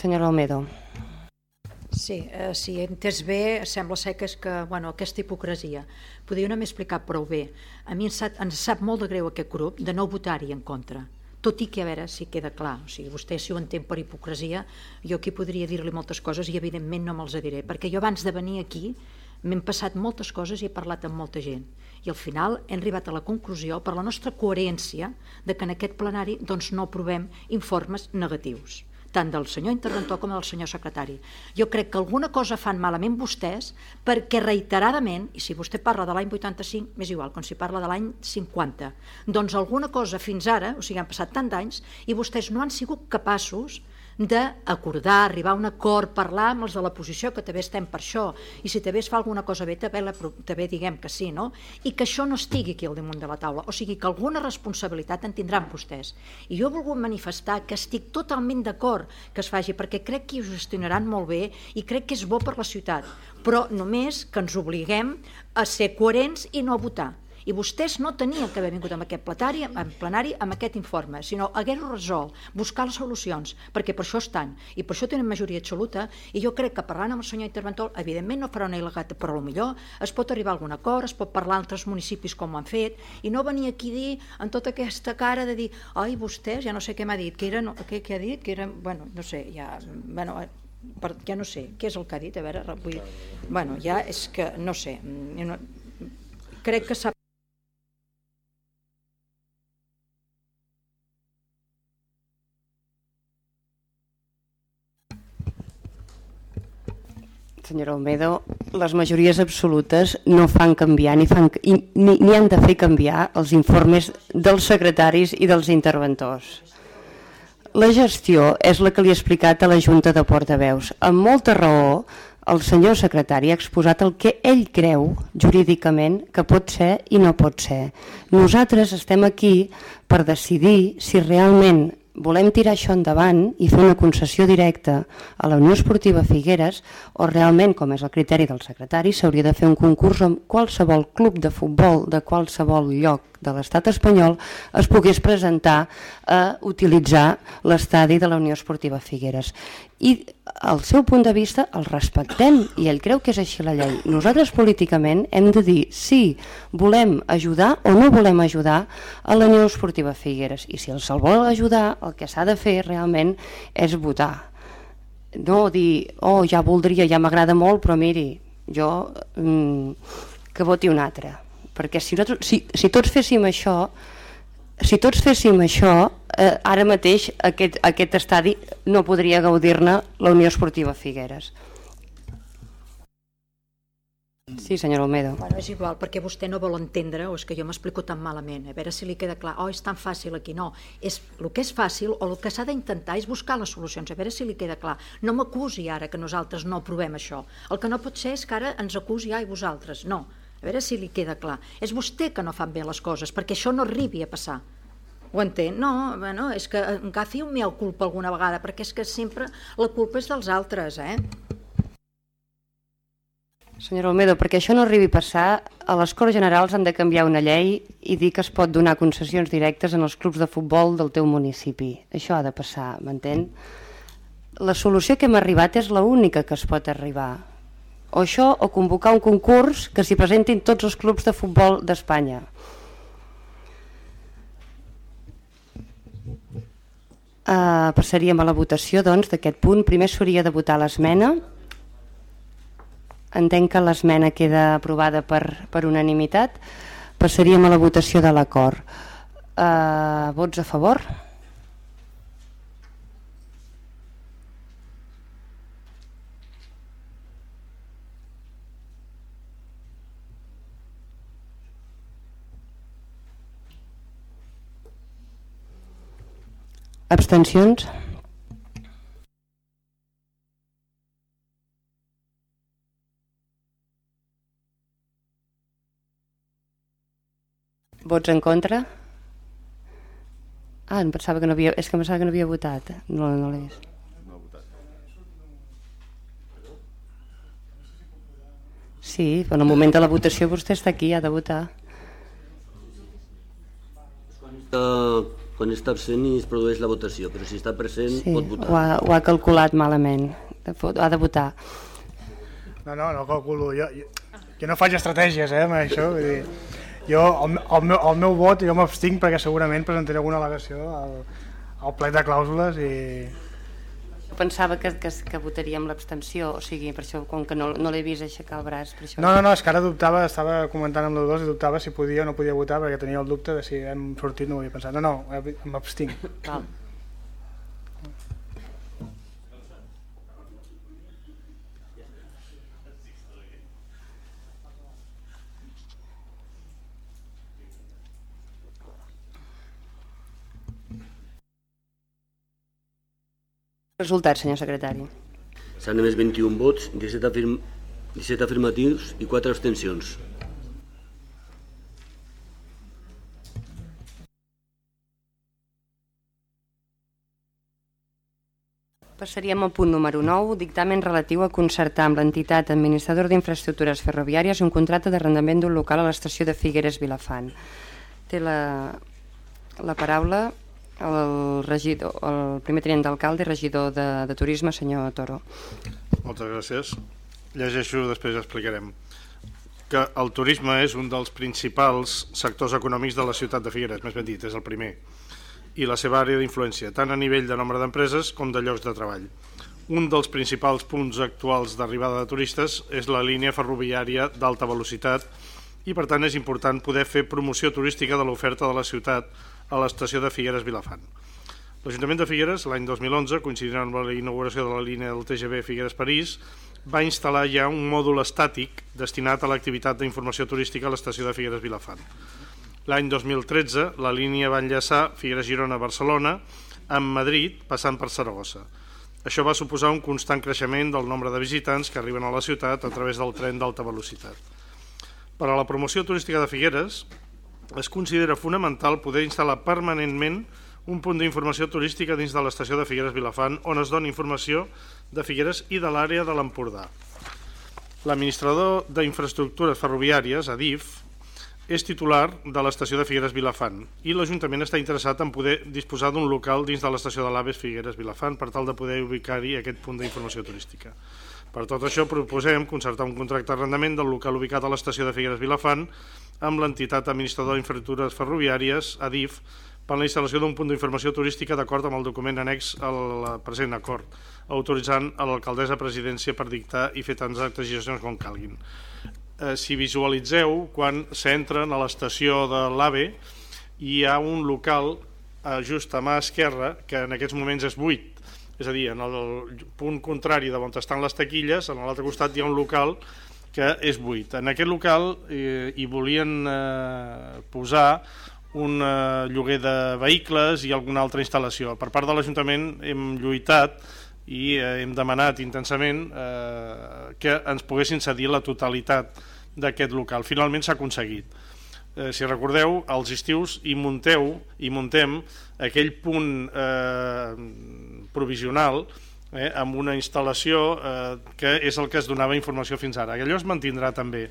Senyora Almedo. Sí, eh, si he entès bé, sembla ser que és que, bueno, aquesta hipocresia. Podria no m'he explicat prou bé. A mi ens sap, ens sap molt de greu aquest grup de no votar-hi en contra. Tot i que, a veure si queda clar, o sigui, vostè si ho entén per hipocresia, jo aquí podria dir-li moltes coses i evidentment no me'ls diré, perquè jo abans de venir aquí m'hem passat moltes coses i he parlat amb molta gent. I al final hem arribat a la conclusió, per la nostra coherència, de que en aquest plenari doncs, no aprovem informes negatius tant del senyor interventor com del senyor secretari. Jo crec que alguna cosa fan malament vostès perquè reiteradament, i si vostè parla de l'any 85, m'és igual, com si parla de l'any 50, doncs alguna cosa fins ara, o sigui, han passat tant d'anys, i vostès no han sigut capaços d'acordar, arribar a un acord, parlar amb els de la posició, que també estem per això, i si també es fa alguna cosa bé, també, la, també diguem que sí, no? I que això no estigui aquí al damunt de la taula, o sigui que alguna responsabilitat en tindran vostès. I jo he volgut manifestar que estic totalment d'acord que es faci, perquè crec que ho gestionaran molt bé i crec que és bo per la ciutat, però només que ens obliguem a ser coherents i no a votar i vostès no tenien que haver vingut amb aquest plenari, en plenari amb aquest informe, sinó haguer-ho resolt, buscar les solucions, perquè per això estan, i per això tenen majoria absoluta, i jo crec que parlant amb el senyor interventor, evidentment no farà una il·legat, però millor es pot arribar a algun acord, es pot parlar altres municipis com ho han fet, i no venir aquí a dir, en tota aquesta cara de dir, ai, vostès, ja no sé què m'ha dit, que era, no, què, què ha dit, que era, bueno, no sé, ja, bueno, per, ja no sé, què és el que ha dit, a veure, vull, bueno, ja és que, no sé, no, crec que s'ha senyora Olmedo, les majories absolutes no fan canviar ni, fan, ni, ni han de fer canviar els informes dels secretaris i dels interventors. La gestió és la que li he explicat a la Junta de Portaveus. Amb molta raó, el senyor secretari ha exposat el que ell creu jurídicament que pot ser i no pot ser. Nosaltres estem aquí per decidir si realment volem tirar això endavant i fer una concessió directa a la Unió Esportiva Figueres o realment, com és el criteri del secretari, s'hauria de fer un concurs amb qualsevol club de futbol de qualsevol lloc de l'estat espanyol es pogués presentar a utilitzar l'estadi de la Unió Esportiva Figueres. I el seu punt de vista el respectem i ell creu que és així la llei. Nosaltres políticament hem de dir si volem ajudar o no volem ajudar a la Unió Esportiva Figueres i si els el vol ajudar el que s'ha de fer realment és votar. No dir, oh, ja voldria, ja m'agrada molt, però miri, jo mm, que voti un altre perquè si, nosaltres, si, si tots féssim això si tots féssim això eh, ara mateix aquest, aquest estadi no podria gaudir-ne la Unió Esportiva Figueres Sí, senyor Olmedo. Bueno, és igual, perquè vostè no vol entendre, o és que jo m'explico tan malament, a veure si li queda clar, oh, és tan fàcil aquí, no. És, el que és fàcil, o el que s'ha d'intentar és buscar les solucions, a veure si li queda clar. No m'acusi ara que nosaltres no aprovem això. El que no pot ser és que ara ens acusi, ai, vosaltres. No, a veure si li queda clar. És vostè que no fan bé les coses, perquè això no arribi a passar. Ho entén? No, bueno, és que agafi un meu culpa alguna vegada, perquè és que sempre la culpa és dels altres, eh? Senyora Olmedo, perquè això no arribi a passar, a les Corts Generals han de canviar una llei i dir que es pot donar concessions directes en els clubs de futbol del teu municipi. Això ha de passar, m'entén? la solució que hem arribat és la única que es pot arribar. O això, o convocar un concurs que s'hi presentin tots els clubs de futbol d'Espanya. Uh, passaríem a la votació doncs d'aquest punt. Primer s'hauria de votar l'esmena. Entenc que l'esmena queda aprovada per, per unanimitat. Passaríem a la votació de l'acord. Uh, vots a favor? Abstencions? Vots en contra? Ah, em pensava que no havia, és que em pensava que no havia votat. No, no l'he vist. Sí, però en el moment de la votació vostè està aquí, ha de votar. Està, quan està absent i es produeix la votació, però si està present Sí, pot votar. ho ha, ho ha calculat malament. Ha de votar. No, no, no calculo. Jo, jo, jo no faig estratègies, eh, amb això. Vull dir, jo, el, el, meu, el meu vot, jo m'abstinc perquè segurament presentaré alguna al·legació al, al plec de clàusules i... Pensava que, que, que votaríem l'abstenció, o sigui, per això, com que no, no l'he vist aixecar el braç, per això... No, no, no, és que ara dubtava, estava comentant amb dos i dubtava si podia o no podia votar perquè tenia el dubte de si hem sortit, no ho havia pensat. No, no, m'abstinc. Val. Resultat, senyor secretari. S'han emès 21 vots, 17, afirm... 17 afirmatius i 4 abstencions. Passaríem al punt número 9, dictamen relatiu a concertar amb l'entitat administrador d'infraestructures ferroviàries un contracte d'arrendament d'un local a l'estació de Figueres Vilafant. Té la, la paraula el, regidor, el primer tenent d'alcalde regidor de, de turisme, senyor Toro. Moltes gràcies. Llegeixo, després explicarem. Que el turisme és un dels principals sectors econòmics de la ciutat de Figueres, més ben dit, és el primer, i la seva àrea d'influència, tant a nivell de nombre d'empreses com de llocs de treball. Un dels principals punts actuals d'arribada de turistes és la línia ferroviària d'alta velocitat i, per tant, és important poder fer promoció turística de l'oferta de la ciutat a l'estació de Figueres Vilafant. L'Ajuntament de Figueres, l'any 2011, coincidint amb la inauguració de la línia del TGV Figueres-París, va instal·lar ja un mòdul estàtic destinat a l'activitat d'informació turística a l'estació de Figueres-Vilafant. L'any 2013, la línia va enllaçar Figueres-Girona-Barcelona amb Madrid, passant per Saragossa. Això va suposar un constant creixement del nombre de visitants que arriben a la ciutat a través del tren d'alta velocitat. Per a la promoció turística de Figueres, es considera fonamental poder instal·lar permanentment un punt d'informació turística dins de l'estació de Figueres Vilafant on es doni informació de Figueres i de l'àrea de l'Empordà. L'administrador d'infraestructures ferroviàries, ADIF, és titular de l'estació de Figueres Vilafant i l'Ajuntament està interessat en poder disposar d'un local dins de l'estació de l'Aves Figueres Vilafant per tal de poder ubicar-hi aquest punt d'informació turística. Per tot això proposem concertar un contracte d'arrendament del local ubicat a l'estació de Figueres Vilafant amb l'entitat administradora d'infraestructures ferroviàries, ADIF, per la instal·lació d'un punt d'informació turística d'acord amb el document annex al present acord, autoritzant a l'alcaldessa presidència per dictar i fer tants actes i gestions com calguin. Eh, si visualitzeu, quan s'entren a l'estació de l'AVE, hi ha un local eh, just a mà esquerra que en aquests moments és buit, és a dir, en el punt contrari de on estan les taquilles, en l'altre costat hi ha un local que és buit. En aquest local eh, hi volien eh, posar un eh, lloguer de vehicles i alguna altra instal·lació. Per part de l'Ajuntament hem lluitat i eh, hem demanat intensament eh, que ens poguessin cedir la totalitat d'aquest local. Finalment s'ha aconseguit. Eh, si recordeu, als estius hi munteu i muntem aquell punt eh, provisional eh, amb una instal·lació eh, que és el que es donava informació fins ara. Allò es mantindrà també.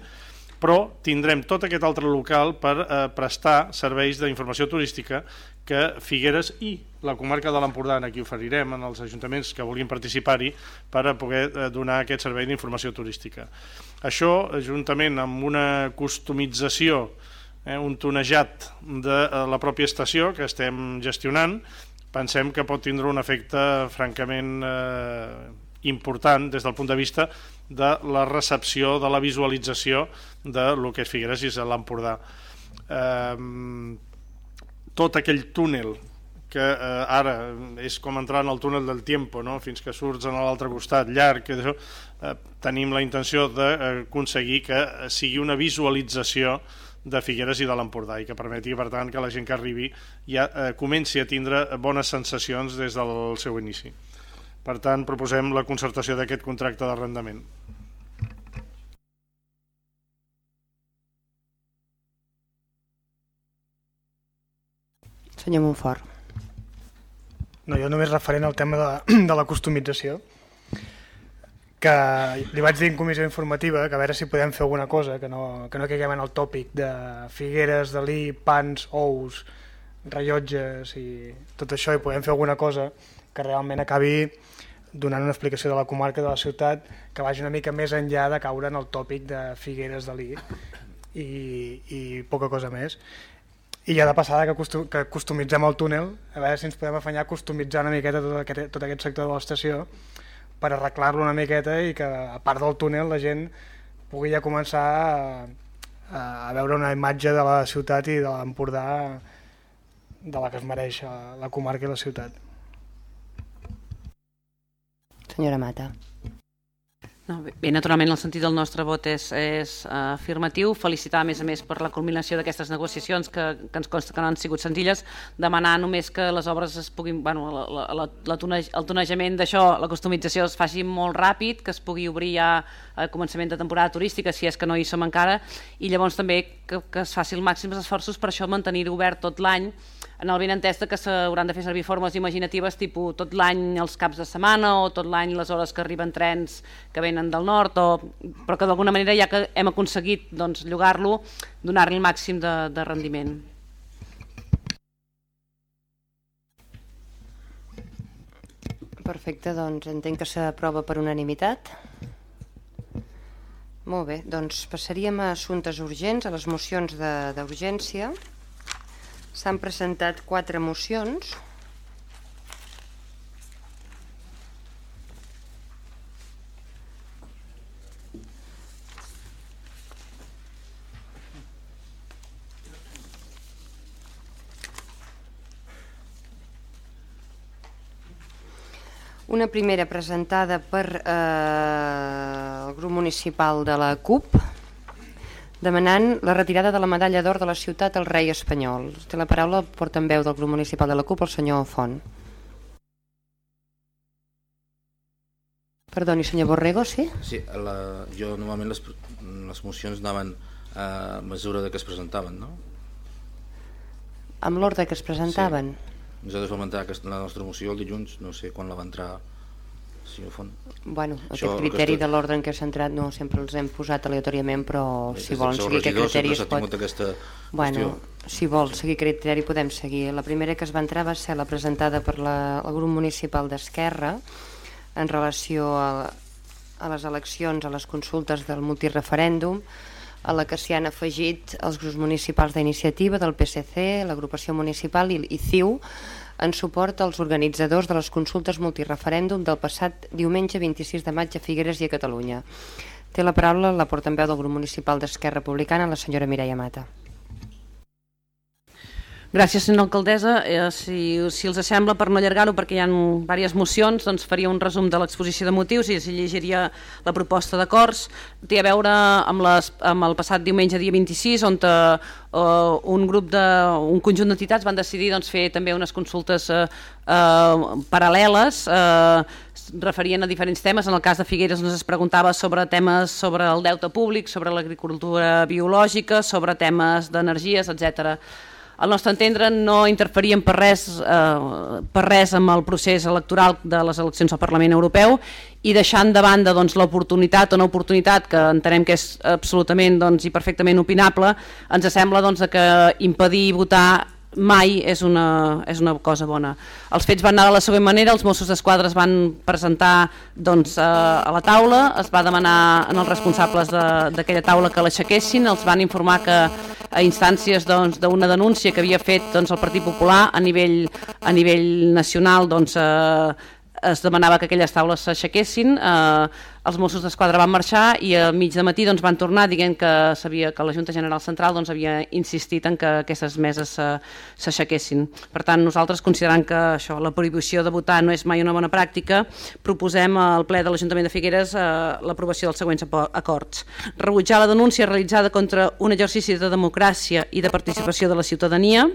però tindrem tot aquest altre local per eh, prestar serveis d'informació turística que Figueres i la comarca de l'Empordà, aquí oferirem en els ajuntaments que vulguin participar-hi per a poder eh, donar aquest servei d'informació turística. Això, juntament amb una customització, eh, un tonejat de eh, la pròpia estació que estem gestionant, pensem que pot tindre un efecte francament eh, important des del punt de vista de la recepció, de la visualització de lo que és Figueres i l'Empordà. Eh, tot aquell túnel que eh, ara és com entrar en el túnel del tiempo, no? fins que surts a l'altre costat, llarg, que eh, tenim la intenció d'aconseguir que sigui una visualització de Figueres i de l'Empordà i que permeti, per tant, que la gent que arribi ja eh, comenci a tindre bones sensacions des del seu inici. Per tant, proposem la concertació d'aquest contracte d'arrendament. Senyor Montfort. No, jo només referent al tema de, de la customització, que li vaig dir en comissió informativa que a veure si podem fer alguna cosa, que no, que no caiguem en el tòpic de figueres, dalí, pans, ous, rellotges i tot això, i podem fer alguna cosa que realment acabi donant una explicació de la comarca de la ciutat que vagi una mica més enllà de caure en el tòpic de Figueres Dalí i, i poca cosa més. I ja de passada que, costum, que customitzem el túnel, a veure si ens podem afanyar a customitzar una miqueta tot aquest, tot aquest sector de l'estació per arreglar-lo una miqueta i que a part del túnel la gent pugui ja començar a, a veure una imatge de la ciutat i de l'Empordà de la que es mereix la comarca i la ciutat. Senyora Mata. No, bé, naturalment el sentit del nostre vot és, és uh, afirmatiu, felicitar a més a més per la culminació d'aquestes negociacions que, que ens consta que no han sigut senzilles, demanar només que les obres es puguin, bueno, la, la, la, tunej, el tonejament d'això, la customització es faci molt ràpid, que es pugui obrir ja a començament de temporada turística, si és que no hi som encara, i llavors també que, que es faci el màxim esforços per això mantenir-ho obert tot l'any, en el ben entès que s'hauran de fer servir formes imaginatives tipus tot l'any els caps de setmana o tot l'any les hores que arriben trens que venen del nord, o, però que d'alguna manera ja que hem aconseguit doncs, llogar-lo, donar-li el màxim de, de rendiment. Perfecte, doncs entenc que s'aprova per unanimitat. Molt bé, doncs passaríem a assumptes urgents, a les mocions d'urgència. S'han presentat quatre mocions. Una primera presentada per eh, el grup municipal de la CUP, demanant la retirada de la medalla d'or de la ciutat al rei espanyol. Té la paraula el portaveu del grup municipal de la CUP, el senyor Font. Perdoni, senyor Borrego, sí? Sí, la, jo normalment les, les mocions anaven a mesura de que es presentaven, no? Amb l'ordre que es presentaven? Sí. Nosaltres vam entrar la nostra moció el dilluns, no sé quan la va entrar senyor Font. Bueno, aquest Això, criteri aquesta... de l'ordre en què s'ha entrat no sempre els hem posat aleatòriament, però Bé, si volen seguir aquest criteri es pot... Aquesta bueno, si vol seguir criteri podem seguir. La primera que es va entrar va ser la presentada per la, el grup municipal d'Esquerra en relació a, a les eleccions, a les consultes del multireferèndum, a la que s'hi han afegit els grups municipals d'iniciativa del PSC, l'agrupació municipal i, i CIU, en suport als organitzadors de les consultes multireferèndum del passat diumenge 26 de maig a Figueres i a Catalunya. Té la paraula la portaveu del grup municipal d'Esquerra Republicana, la senyora Mireia Mata. Gràcies, senyora alcaldessa. Eh, si, si els sembla, per no allargar-ho, perquè hi ha diverses mocions, doncs faria un resum de l'exposició de motius i si llegiria la proposta d'acords. Té a veure amb, les, amb el passat diumenge, dia 26, on eh, un grup de, un conjunt d'entitats van decidir doncs, fer també unes consultes eh, eh, paral·leles eh, referien a diferents temes. En el cas de Figueres ens es preguntava sobre temes sobre el deute públic, sobre l'agricultura biològica, sobre temes d'energies, etc. al nostre entendre no interferien per res, eh, per res amb el procés electoral de les eleccions al Parlament Europeu i deixant de banda doncs, l'oportunitat o no oportunitat que entenem que és absolutament doncs, i perfectament opinable, ens sembla doncs, que impedir votar mai és una, és una cosa bona. Els fets van anar de la següent manera, els Mossos d'Esquadra es van presentar doncs, a, a la taula, es va demanar als responsables d'aquella taula que l'aixequessin, els van informar que a instàncies doncs, d'una doncs, denúncia que havia fet doncs, el Partit Popular a nivell, a nivell nacional doncs, eh, es demanava que aquelles taules s'aixequessin, eh, els Mossos d'Esquadra van marxar i a mig de matí doncs, van tornar dient que sabia que la Junta General Central doncs, havia insistit en que aquestes meses s'aixequessin. Per tant, nosaltres considerant que això, la prohibició de votar no és mai una bona pràctica, proposem al ple de l'Ajuntament de Figueres eh, l'aprovació dels següents acords. Rebutjar la denúncia realitzada contra un exercici de democràcia i de participació de la ciutadania,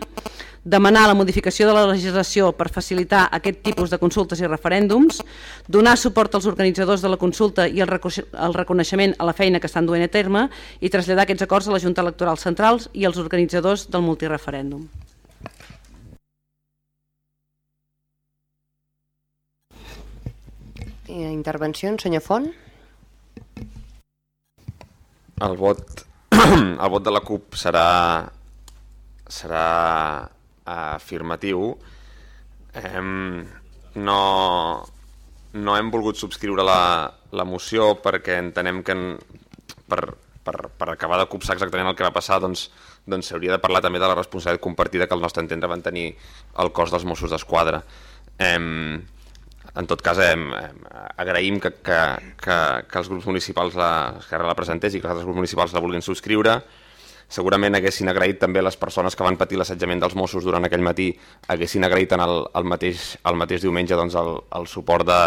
demanar la modificació de la legislació per facilitar aquest tipus de consultes i referèndums, donar suport als organitzadors de la consulta i el, el reconeixement a la feina que estan duent a terme i traslladar aquests acords a la Junta Electoral Centrals i als organitzadors del multireferèndum. Intervencions, senyor Font? El vot, el vot de la CUP serà, serà afirmatiu, hem, no, no hem volgut subscriure la, la moció perquè entenem que en, per, per, per acabar de copsar exactament el que va passar doncs doncs s'hauria de parlar també de la responsabilitat compartida que al nostre entendre van tenir el cos dels Mossos d'Esquadra. Em, en tot cas, em, em, agraïm que, que, que, que els grups municipals que la presentés i que els altres grups municipals la vulguin subscriure segurament haguessin agraït també les persones que van patir l'assetjament dels Mossos durant aquell matí, haguessin agraït en el, el, mateix, el mateix diumenge doncs, el, el suport de,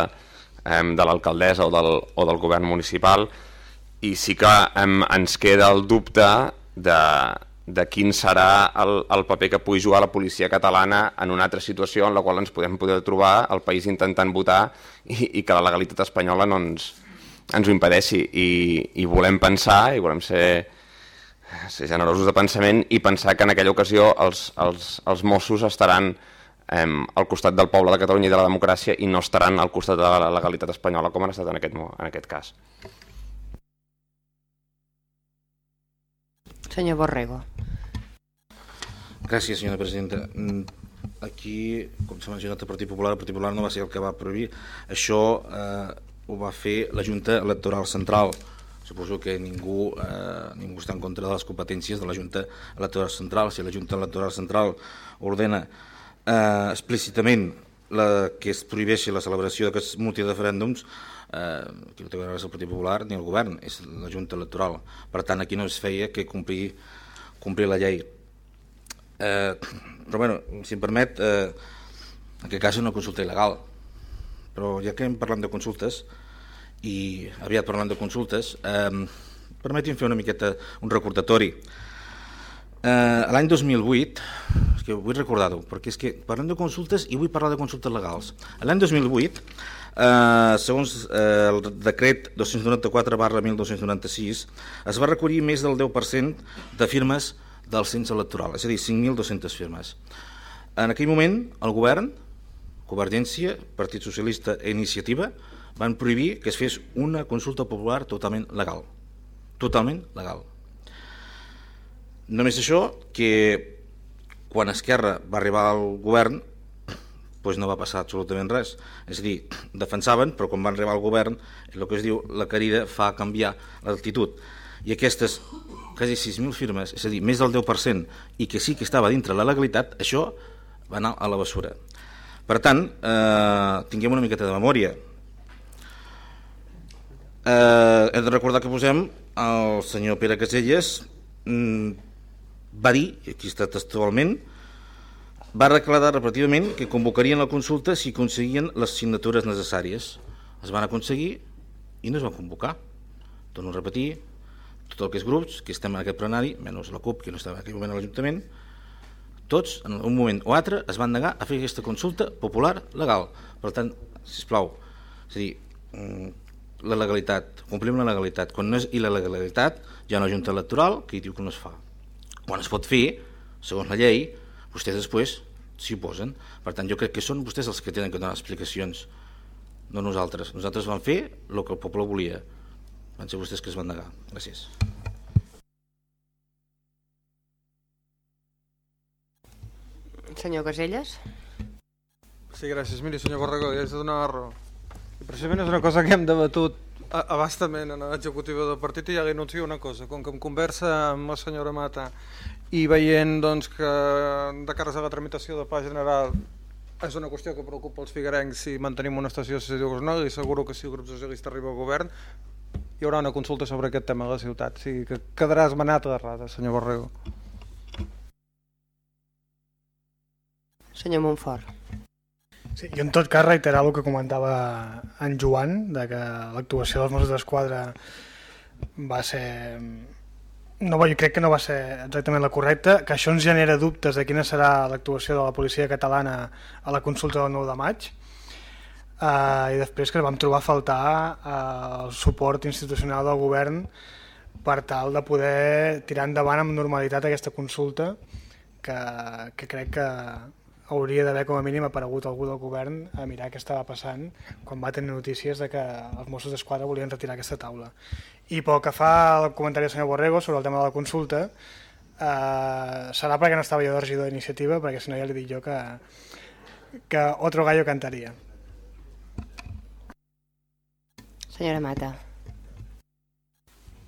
eh, de l'alcaldessa o, del, o del govern municipal i sí que eh, ens queda el dubte de, de quin serà el, el paper que pugui jugar la policia catalana en una altra situació en la qual ens podem poder trobar el país intentant votar i, i que la legalitat espanyola no ens, ens ho impedeixi. I, i volem pensar i volem ser ser generosos de pensament i pensar que en aquella ocasió els, els, els Mossos estaran eh, al costat del poble de Catalunya i de la democràcia i no estaran al costat de la legalitat espanyola com han estat en aquest, en aquest cas. Senyor Borrego. Gràcies, senyora presidenta. Mm, aquí, com s'ha mencionat el Partit Popular, el Partit Popular no va ser el que va prohibir. Això eh, ho va fer la Junta Electoral Central Suposo que ningú, eh, ningú està en contra de les competències de la Junta Electoral Central. Si la Junta Electoral Central ordena eh, explícitament la, que es prohibeixi la celebració d'aquests multireferèndums, eh, que no té res el Partit Popular ni el govern, és la Junta Electoral. Per tant, aquí no es feia que complir, complir la llei. Eh, però, bueno, si em permet, eh, en aquest cas és una consulta il·legal. Però ja que hem parlat de consultes, i aviat parlant de consultes, eh, permetin fer una miqueta un recordatori. Eh, L'any 2008, és que vull recordar-ho, perquè és que parlem de consultes i vull parlar de consultes legals. L'any 2008, eh, segons eh, el decret 294 barra 1296, es va recollir més del 10% de firmes del cens electoral, és a dir, 5.200 firmes. En aquell moment, el govern, Convergència, Partit Socialista i Iniciativa, van prohibir que es fes una consulta popular totalment legal. Totalment legal. Només això, que quan Esquerra va arribar al govern doncs no va passar absolutament res. És a dir, defensaven, però quan van arribar al govern, el que es diu, la querida fa canviar l'actitud. I aquestes quasi 6.000 firmes, és a dir, més del 10%, i que sí que estava dintre la legalitat, això va anar a la bessura. Per tant, eh, tinguem una miqueta de memòria. Eh, hem de recordar que posem el senyor Pere Caselles mm, va dir, i aquí està textualment, va reclamar repetidament que convocarien la consulta si aconseguien les signatures necessàries. Es van aconseguir i no es van convocar. Torno a repetir, tot el que és grups, que estem en aquest plenari, menys la CUP, que no estava en aquell moment a l'Ajuntament, tots, en un moment o altre, es van negar a fer aquesta consulta popular legal. Per tant, si plau, és a dir, mm, la legalitat, complim la legalitat. Quan no és il·legalitat, hi ha una junta electoral que diu que no es fa. Quan es pot fer, segons la llei, Vostès després s'hi oposen. Per tant, jo crec que són vostès els que tenen que donar explicacions, no nosaltres. Nosaltres vam fer el que el poble volia. Van ser vostès que es van negar. Gràcies. Senyor Caselles? Sí, gràcies. Miri, senyor Borrego, ja has de donar la raó. I precisament és una cosa que hem debatut abastament en l'executiva del partit i ja li anuncio una cosa. Com que em conversa amb la senyora Mata i veient doncs, que de cares a la tramitació del pla general és una qüestió que preocupa els figuerencs si mantenim una estació associativa o no, i seguro que si el grup socialista arriba al govern hi haurà una consulta sobre aquest tema a la ciutat. O sigui que quedarà esmenat a la senyor Borrego. Senyor Montfort. Sí, jo en tot cas reiterar el que comentava en Joan, de que l'actuació dels Mossos d'Esquadra va ser... No, jo crec que no va ser exactament la correcta, que això ens genera dubtes de quina serà l'actuació de la policia catalana a la consulta del 9 de maig, uh, i després que vam trobar a faltar uh, el suport institucional del govern per tal de poder tirar endavant amb normalitat aquesta consulta que, que crec que, hauria d'haver com a mínim aparegut algú del govern a mirar què estava passant quan va tenir notícies de que els Mossos d'Esquadra volien retirar aquesta taula. I pel que fa al comentari del senyor Borrego sobre el tema de la consulta, eh, serà perquè no estava jo de regidor d'iniciativa, perquè si no ja li dic jo que, que otro gallo cantaria. Senyora Mata.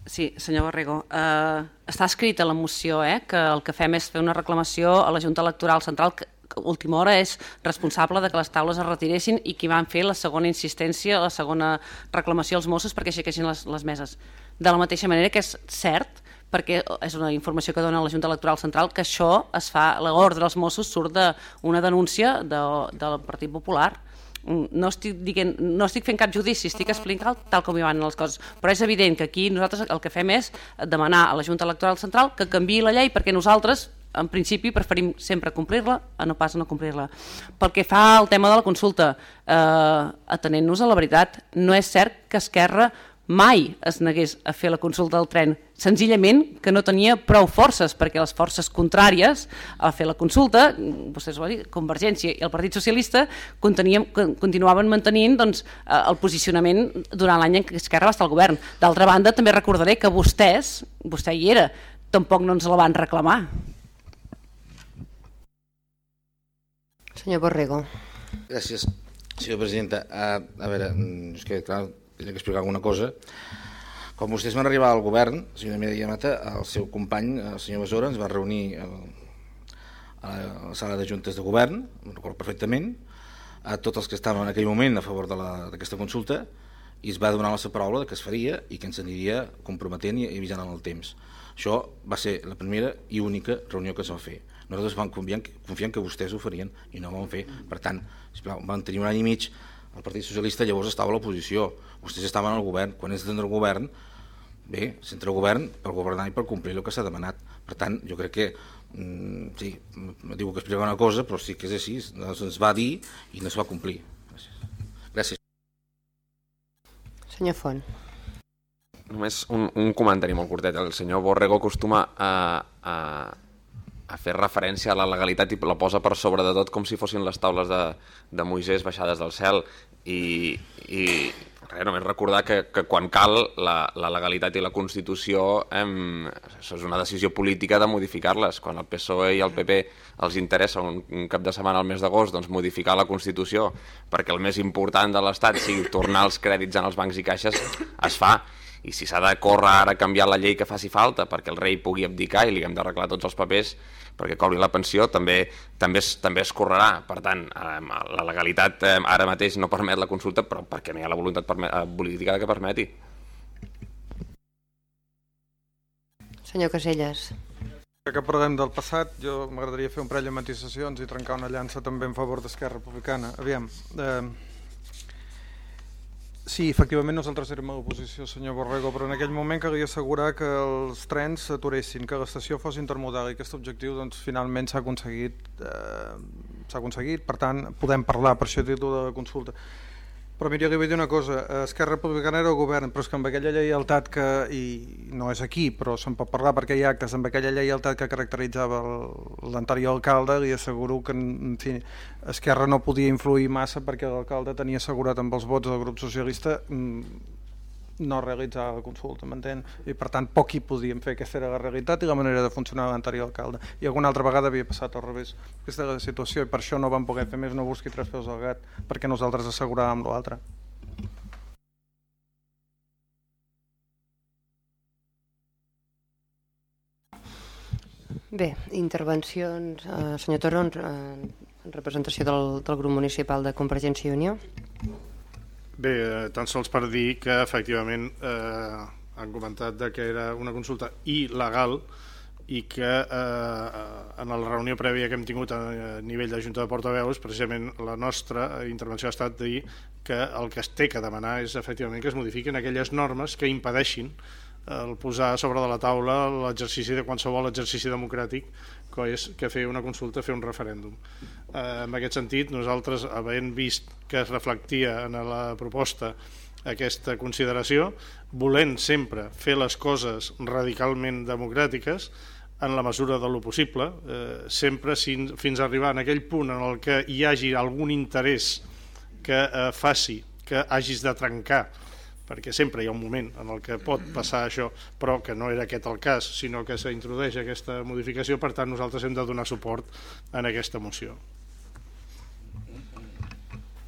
Sí, senyor Borrego, eh, està escrit a la moció eh, que el que fem és fer una reclamació a la Junta Electoral Central que, última hora és responsable de que les taules es retiressin i qui van fer la segona insistència, la segona reclamació als Mossos perquè aixequessin les, les meses. De la mateixa manera que és cert perquè és una informació que dona la Junta Electoral Central que això es fa, l'ordre dels Mossos surt d'una denúncia de, del Partit Popular no estic, dient, no estic fent cap judici, estic explicant tal com hi van les coses, però és evident que aquí nosaltres el que fem és demanar a la Junta Electoral Central que canvi la llei perquè nosaltres en principi preferim sempre complir-la a no pas no complir-la. Pel que fa al tema de la consulta, eh, atenent-nos a la veritat, no és cert que Esquerra mai es negués a fer la consulta del tren, senzillament que no tenia prou forces, perquè les forces contràries a fer la consulta, vostès ho dir, Convergència i el Partit Socialista, continuaven mantenint doncs, eh, el posicionament durant l'any en què Esquerra va estar al govern. D'altra banda, també recordaré que vostès, vostè hi era, tampoc no ens la van reclamar. Senyor Borrego. Gràcies, senyora presidenta. A, a veure, mm, és que, clar, tenia que explicar alguna cosa. Quan vostès van arribar al govern, el senyor Mireia Mata, el seu company, el senyor Besora, ens va reunir a la sala de juntes de govern, no recordo perfectament, a tots els que estaven en aquell moment a favor d'aquesta consulta, i es va donar la seva paraula que es faria i que ens aniria comprometent i avisant en el temps. Això va ser la primera i única reunió que es va fer nosaltres vam confiar, confiar que vostès ho farien i no ho van fer. Per tant, sisplau, van tenir un any i mig, el Partit Socialista llavors estava a l'oposició, vostès estaven al govern, quan és dentro del govern, bé, s'entra al govern per governar i per complir el que s'ha demanat. Per tant, jo crec que, mm, sí, diu que explica una cosa, però sí que és així, doncs ens va dir i no es va complir. Gràcies. Gràcies. Senyor Font. Només un, un comentari molt curtet. El senyor Borrego acostuma a, a a fer referència a la legalitat i la posa per sobre de tot com si fossin les taules de, de Moisès baixades del cel i, i res, només recordar que, que quan cal la, la legalitat i la Constitució em, és una decisió política de modificar-les. Quan el PSOE i el PP els interessa un, un cap de setmana al mes d'agost doncs, modificar la Constitució perquè el més important de l'Estat sigui tornar els crèdits en els bancs i caixes, es fa i si s'ha de córrer ara canviar la llei que faci falta perquè el rei pugui abdicar i li hem d'arreglar tots els papers perquè cobri la pensió també, també, es, també es correrà. Per tant, eh, la legalitat eh, ara mateix no permet la consulta, però perquè no hi ha la voluntat eh, política que permeti. Senyor Caselles. Que parlem del passat, jo m'agradaria fer un parell de matisacions i trencar una llança també en favor d'Esquerra Republicana. Aviam, eh, Sí, efectivament nosaltres érem a l'oposició, senyor Borrego, però en aquell moment calia assegurar que els trens s'aturessin, que l'estació fos intermodal i aquest objectiu doncs, finalment s'ha aconseguit, eh, aconseguit, per tant podem parlar, per això he dit de consulta. Però mira, li vull dir una cosa, Esquerra Republicana era el govern, però és que amb aquella lleialtat que, i no és aquí, però se'n pot parlar perquè hi ha actes, amb aquella lleialtat que caracteritzava l'anterior alcalde, li asseguro que en fi, Esquerra no podia influir massa perquè l'alcalde tenia assegurat amb els vots del grup socialista mm, no realitzar la consulta, m'entén? I per tant poc hi podíem fer, aquesta era la realitat i la manera de funcionar l'anterior alcalde. I alguna altra vegada havia passat al revés. Aquesta era la situació i per això no vam poder fer més no busqui tres peus al gat, perquè nosaltres asseguràvem l'altre. Bé, intervencions, eh, senyor Torron, eh, en representació del, del grup municipal de Convergència i Unió. Bé, eh, tan sols per dir que efectivament eh, han comentat de que era una consulta il·legal i que eh, en la reunió prèvia que hem tingut a nivell de Junta de Portaveus, precisament la nostra intervenció ha estat dir que el que es té que demanar és efectivament que es modifiquin aquelles normes que impedeixin el posar sobre de la taula l'exercici de qualsevol exercici democràtic que és que fer una consulta, fer un referèndum. Eh, en aquest sentit, nosaltres, havent vist que es reflectia en la proposta aquesta consideració, volent sempre fer les coses radicalment democràtiques, en la mesura de lo possible, eh, sempre fins, a arribar en aquell punt en el que hi hagi algun interès que eh, faci que hagis de trencar perquè sempre hi ha un moment en el que pot passar això, però que no era aquest el cas, sinó que s'introdueix aquesta modificació, per tant nosaltres hem de donar suport en aquesta moció.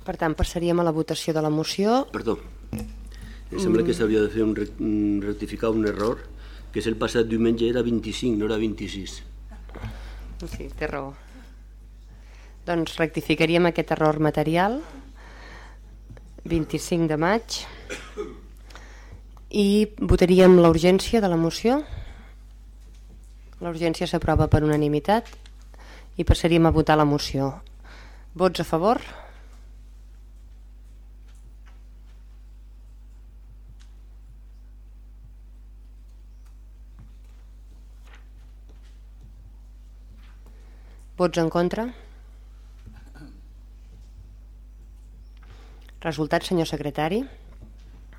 Per tant, passaríem a la votació de la moció. Perdó, em sembla que s'hauria de fer un, rectificar un error, que és el passat diumenge era 25, no era 26. Sí, té raó. Doncs rectificaríem aquest error material 25 de maig i votaríem la urgència de la moció. La urgència s'aprova per unanimitat i passaríem a votar la moció. Vots a favor? Vots en contra? Resultat, senyor secretari.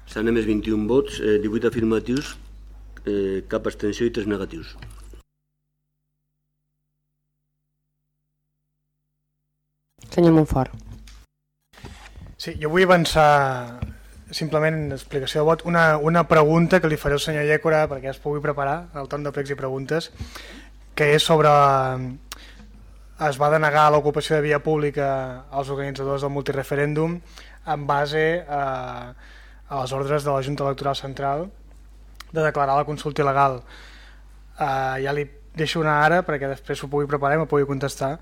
S'han emès 21 vots, eh, 18 afirmatius, eh, cap abstenció i 3 negatius. Senyor Montfort. Sí, jo vull avançar simplement explicació de vot, una, una pregunta que li faré al senyor Llécora perquè es pugui preparar el torn de pregs i preguntes, que és sobre... Es va denegar l'ocupació de via pública als organitzadors del multireferèndum en base a, a les ordres de la Junta Electoral Central de declarar la consulta il·legal. Uh, ja li deixo una ara perquè després ho pugui preparar i m'ho pugui contestar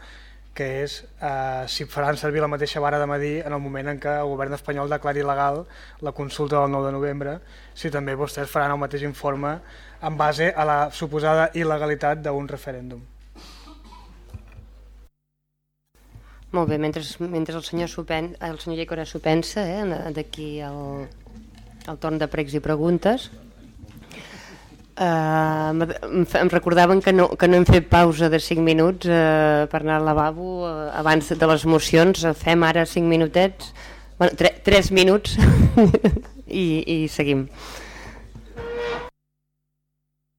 que és uh, si faran servir la mateixa vara de medir en el moment en què el govern espanyol declari il·legal la consulta del 9 de novembre, si també vostès faran el mateix informe en base a la suposada il·legalitat d'un referèndum. Molt bé, mentre, mentre el senyor, Supen, el senyor Llecora s'ho pensa, eh, d'aquí el, el torn de pregs i preguntes, Uh, em recordaven que no, que no hem fet pausa de 5 minuts uh, per anar al lavabo uh, abans de les mocions, fem ara 5 minutets, bueno, 3, 3 minuts. I, i seguim.